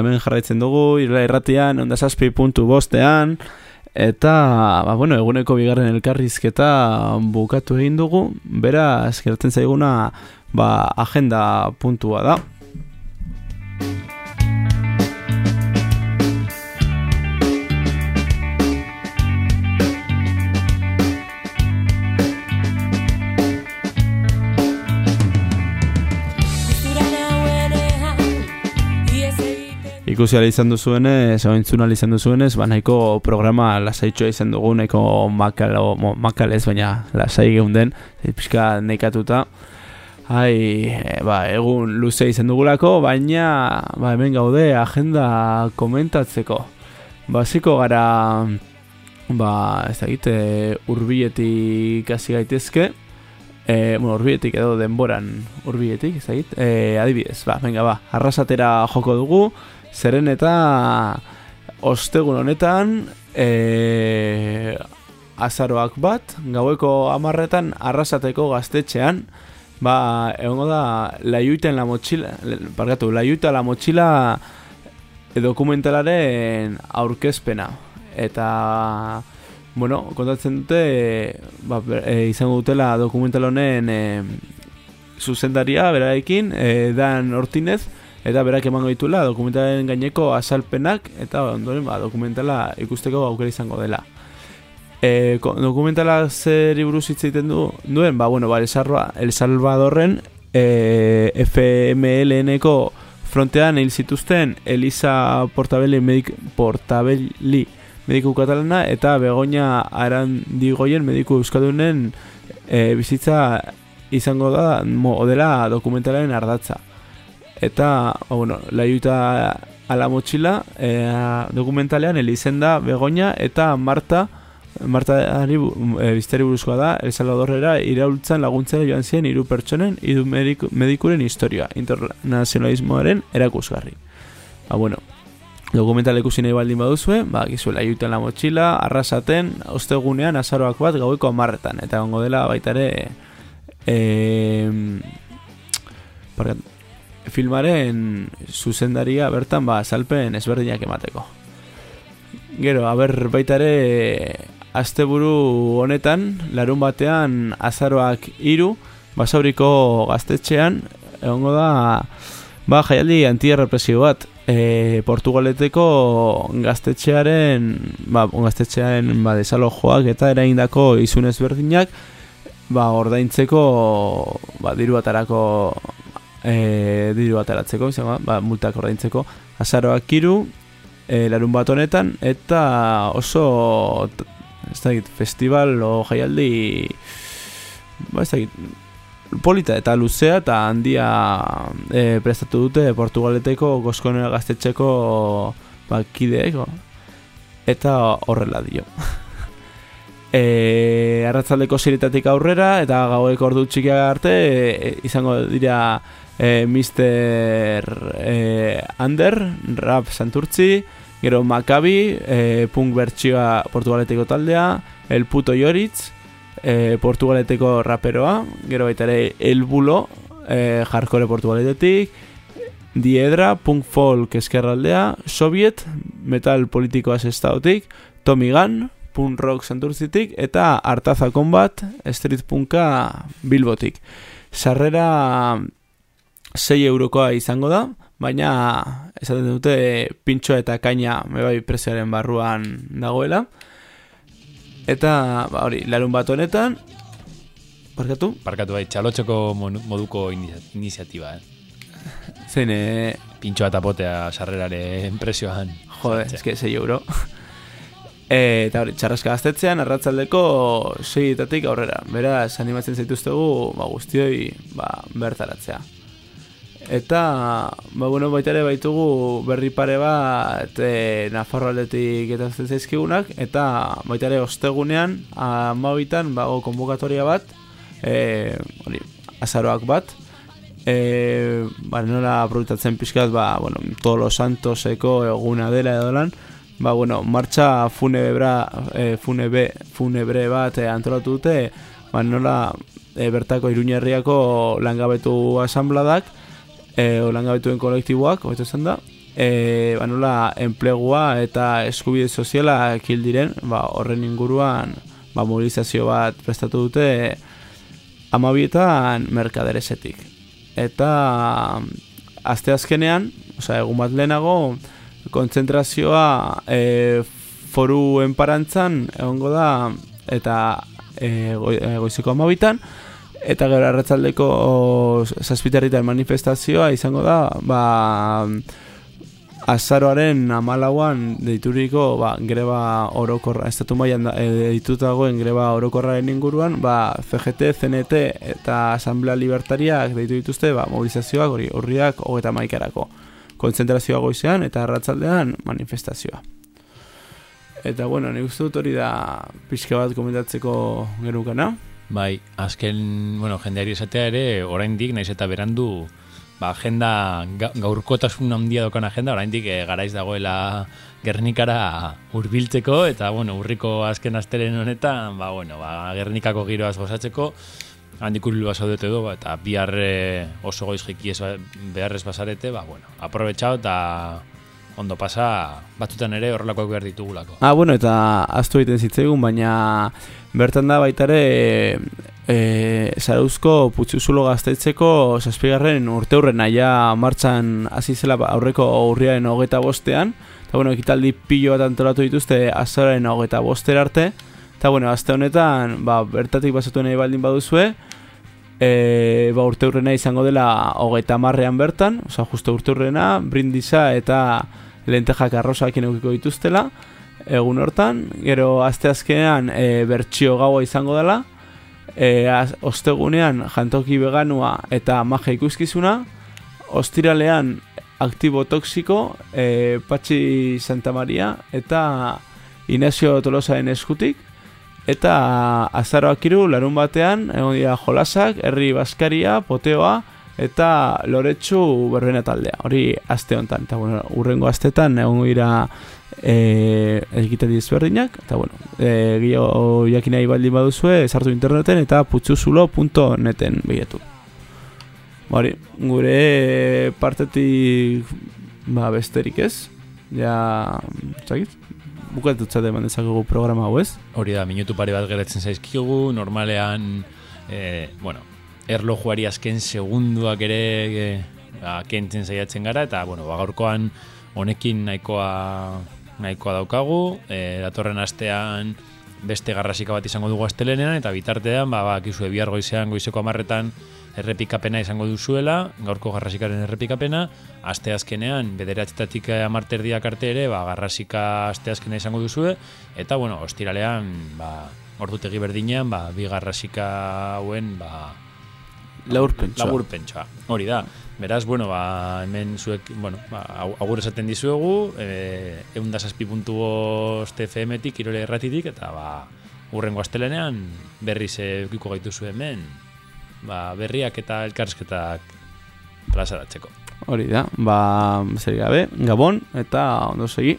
[SPEAKER 8] Hemen jarraitzen dugu, irla irratian, onda zazpi puntu bostean, eta, ba, bueno, eguneko bigarren elkarrizketa bukatu egin dugu, bera, eskertzen zaiguna, ba, agenda puntua da. Ikusi izan duzuenez, o entzun ala izan duzuenez, ba, nahiko programa lasaitxoa izan dugu, nahiko makalo, mo, makalez, baina lasai geunden, e, pixka nekatuta. Ai, ba, egun luze izan dugulako, baina ba, hemen gaude agenda komentatzeko. Basiko gara, ba, ez da gite, urbiletik hasi gaitezke, e, bueno, urbiletik edo denboran urbiletik, ez e, adibidez, ba, venga, ba, arrasatera joko dugu, zeren eta ostegun honetan e, azaroak bat, gaueko amarretan arrasateko gaztetxean, ba, egongo da laiuita la mochila, le- barkatu, laiuita la mochila e, dokumentalaren aurkezpena. Eta, bueno, kontatzen dute, ba, e, izango dutela dokumental honen e, zuzendaria, berarekin, e, Dan Hortinez, eta berak emango ditula dokumentalen gaineko azalpenak, eta ondoren ba, dokumentala ikusteko aukera izango dela. E, dokumentala zer buruz hitz egiten du, duen, ba, bueno, ba, El, Salva- El Salvadorren e, FMLN-eko frontean hil zituzten Elisa Portabelli, medik, Portabelli mediku katalana eta Begoña Arandigoien mediku euskaldunen e, bizitza izango da mo, dela dokumentalaren ardatza. Eta, ba, bueno, laiuta a la mochila e, dokumentalean elizen da Begoña eta Marta Marta ari e, bizitari buruzkoa da El Salvadorrera iraultzan laguntzera joan ziren hiru pertsonen hiru mediku, medikuren historia internazionalismoaren erakusgarri. Ba, bueno, dokumental ikusi nahi baldin baduzue, ba, gizuela juten la motxila, arrasaten, ostegunean, azaroak bat, gaueko amarretan, eta gongo dela baita ere, e, parkat, filmaren zuzendaria bertan, ba, salpen ezberdinak emateko. Gero, aber baita ere, asteburu honetan, larun batean, azaroak hiru, basauriko gaztetxean, egongo da, ba, jaialdi antierrepresio bat, e, Portugaleteko gaztetxearen, ba, gaztetxearen ba, desalojoak eta eraindako izun ezberdinak, ba, ordaintzeko, ba, diru atarako, e, diru ataratzeko, izango da, ba, multak ordaintzeko, azaroak hiru, e, larun bat honetan, eta oso, ez da git, festival o jaialdi, ba, ez da git, polita eta luzea eta handia e, prestatu dute Portugaleteko Goskonera gaztetxeko ba, kideek ba. eta horrela dio e, arratzaldeko ziretatik aurrera eta gaueko ordu txikiak arte e, izango dira e, Mr. E, Ander Rap Santurtzi gero Maccabi e, punk bertsioa Portugaleteko taldea El Puto Yoritz e, Portugaleteko raperoa, gero baita ere El Bulo, e, jarkore Portugaletetik, Diedra, punk folk eskerraldea, Soviet, metal politikoa sestaotik, Tommy Gun, punk rock santurtzitik, eta Artaza Combat, street punka Bilbotik. Sarrera 6 eurokoa izango da, baina esaten dute pintxoa eta kaina mebai prezioaren barruan dagoela. Eta, ba, hori, larun bat honetan, Barkatu?
[SPEAKER 9] Barkatu bai, txalotxoko moduko inizi- iniziatiba, eh?
[SPEAKER 8] Zein, eh,
[SPEAKER 9] Pintxoa eta potea sarreraren presioan.
[SPEAKER 8] Jode, eske 6 euro. E, eta hori, txarraska gaztetzean, arratzaldeko seietatik aurrera. Beraz, animatzen zaituztegu, ba, guztioi, ba, bertaratzea. Eta, ba, bueno, baita ere baitugu berri pare bat e, Nafarro aldetik eta zaizkigunak, eta baita ere ostegunean, amabitan, bago konbokatoria bat, e, hori, azaroak bat, e, ba, nola aprobetatzen pixkat, ba, bueno, todos los santoseko eguna dela edo lan, ba, bueno, martxa funebra, e, funebe, funebre bat e, antolatu dute, ba, nola e, bertako iruñerriako langabetu asambladak, e, o langabetuen kolektiboak, hobeto esan da, e, ba, nola enplegua eta eskubide soziala kil diren, ba, horren inguruan ba, mobilizazio bat prestatu dute amabietan merkaderesetik. Eta asteazkenean, osea, egun bat lehenago, kontzentrazioa e, foru enparantzan egongo da eta e, goi, goiziko amabitan eta gero arratzaldeko zazpitarritan manifestazioa izango da ba, azaroaren amalauan deituriko ba, greba orokorra, estatu mailan da- deitutagoen greba orokorraren inguruan, ba, CGT, CNT eta Asamblea Libertariak deitu dituzte ba, mobilizazioak hori urriak hogeta maikarako. Konzentrazioa goizean eta arratzaldean manifestazioa. Eta bueno, nik uste dut hori da pixka bat komentatzeko gerukana.
[SPEAKER 9] Bai, azken, bueno, jendeari esatea ere, oraindik naiz eta berandu, ba, agenda, ga, gaurkotasun handia dokan agenda, oraindik e, garaiz dagoela Gernikara hurbiltzeko eta, bueno, urriko azken asteren honetan, ba, bueno, ba, Gernikako giroaz gozatzeko, handik urbil basaudete edo, ba, eta bihar eh, oso goiz jeki ez ba- beharrez basarete, ba, bueno, aprobetxao eta ondo pasa, batzutan ere horrelakoak behar ditugulako.
[SPEAKER 8] Ah, bueno, eta aztu egiten zitzaigun, baina bertan da baita ere e, Zarauzko putzuzulo gaztetzeko zazpigarren urte hurren ja martxan hasi zela ba, aurreko urriaren hogeta bostean, eta bueno, ekitaldi pilo bat antolatu dituzte azaren hogeta boster arte, eta bueno, azte honetan, ba, bertatik basatu nahi baldin baduzue, e, ba, urte hurrena izango dela hogeta marrean bertan, oza, justo urte hurrena, brindisa eta lentejak arrosak edukiko dituztela, egun hortan, gero asteazkenean e, bertsio gaua izango dela, e, az, ostegunean jantoki veganua eta maja ikuskizuna, ostiralean aktibo toxiko, e, Patxi Santa Maria eta Inazio Tolosaren eskutik, eta azaroak iru, larun batean, egon dira jolasak, herri baskaria, poteoa, eta loretsu berbena taldea. Hori aste honetan, eta bueno, urrengo astetan egon dira e, egiten ezberdinak, eta bueno, e, gehiago jakin nahi baldin baduzue, sartu interneten eta putzuzulo.neten bilatu. Hori, gure partetik ba, besterik ez, ja, zakit, bukatutzat eman dezakegu programa hau ez?
[SPEAKER 9] Hori da, minutu pare bat geratzen zaizkigu, normalean, e, bueno, erlojuari azken segunduak ere e, ba, kentzen saiatzen gara, eta, bueno, ba, gaurkoan honekin nahikoa, nahikoa daukagu, e, datorren astean beste garrasika bat izango dugu astelenean, eta bitartean, ba, ba, kizue bihar goizean, goizeko amarretan, errepikapena izango duzuela, gaurko garrasikaren errepikapena, aste azkenean, bederatzetatik amarterdiak arte ere, ba, garrasika aste azkena izango duzue, eta, bueno, ostiralean, ba, ordutegi berdinean, ba, bi garrasika hauen, ba,
[SPEAKER 8] Laburpentsoa.
[SPEAKER 9] Laburpentsoa, hori da. Beraz, bueno, ba, hemen zuek, bueno, ba, agur esaten dizuegu, e, egun da saspi puntu bost FM-tik, irole erratitik, eta ba, urrengo astelenean berriz eukiko gaituzu hemen, ba, berriak eta elkarrizketak plazaratzeko.
[SPEAKER 8] Hori da, ba, zer gabe, gabon, eta ondo segi.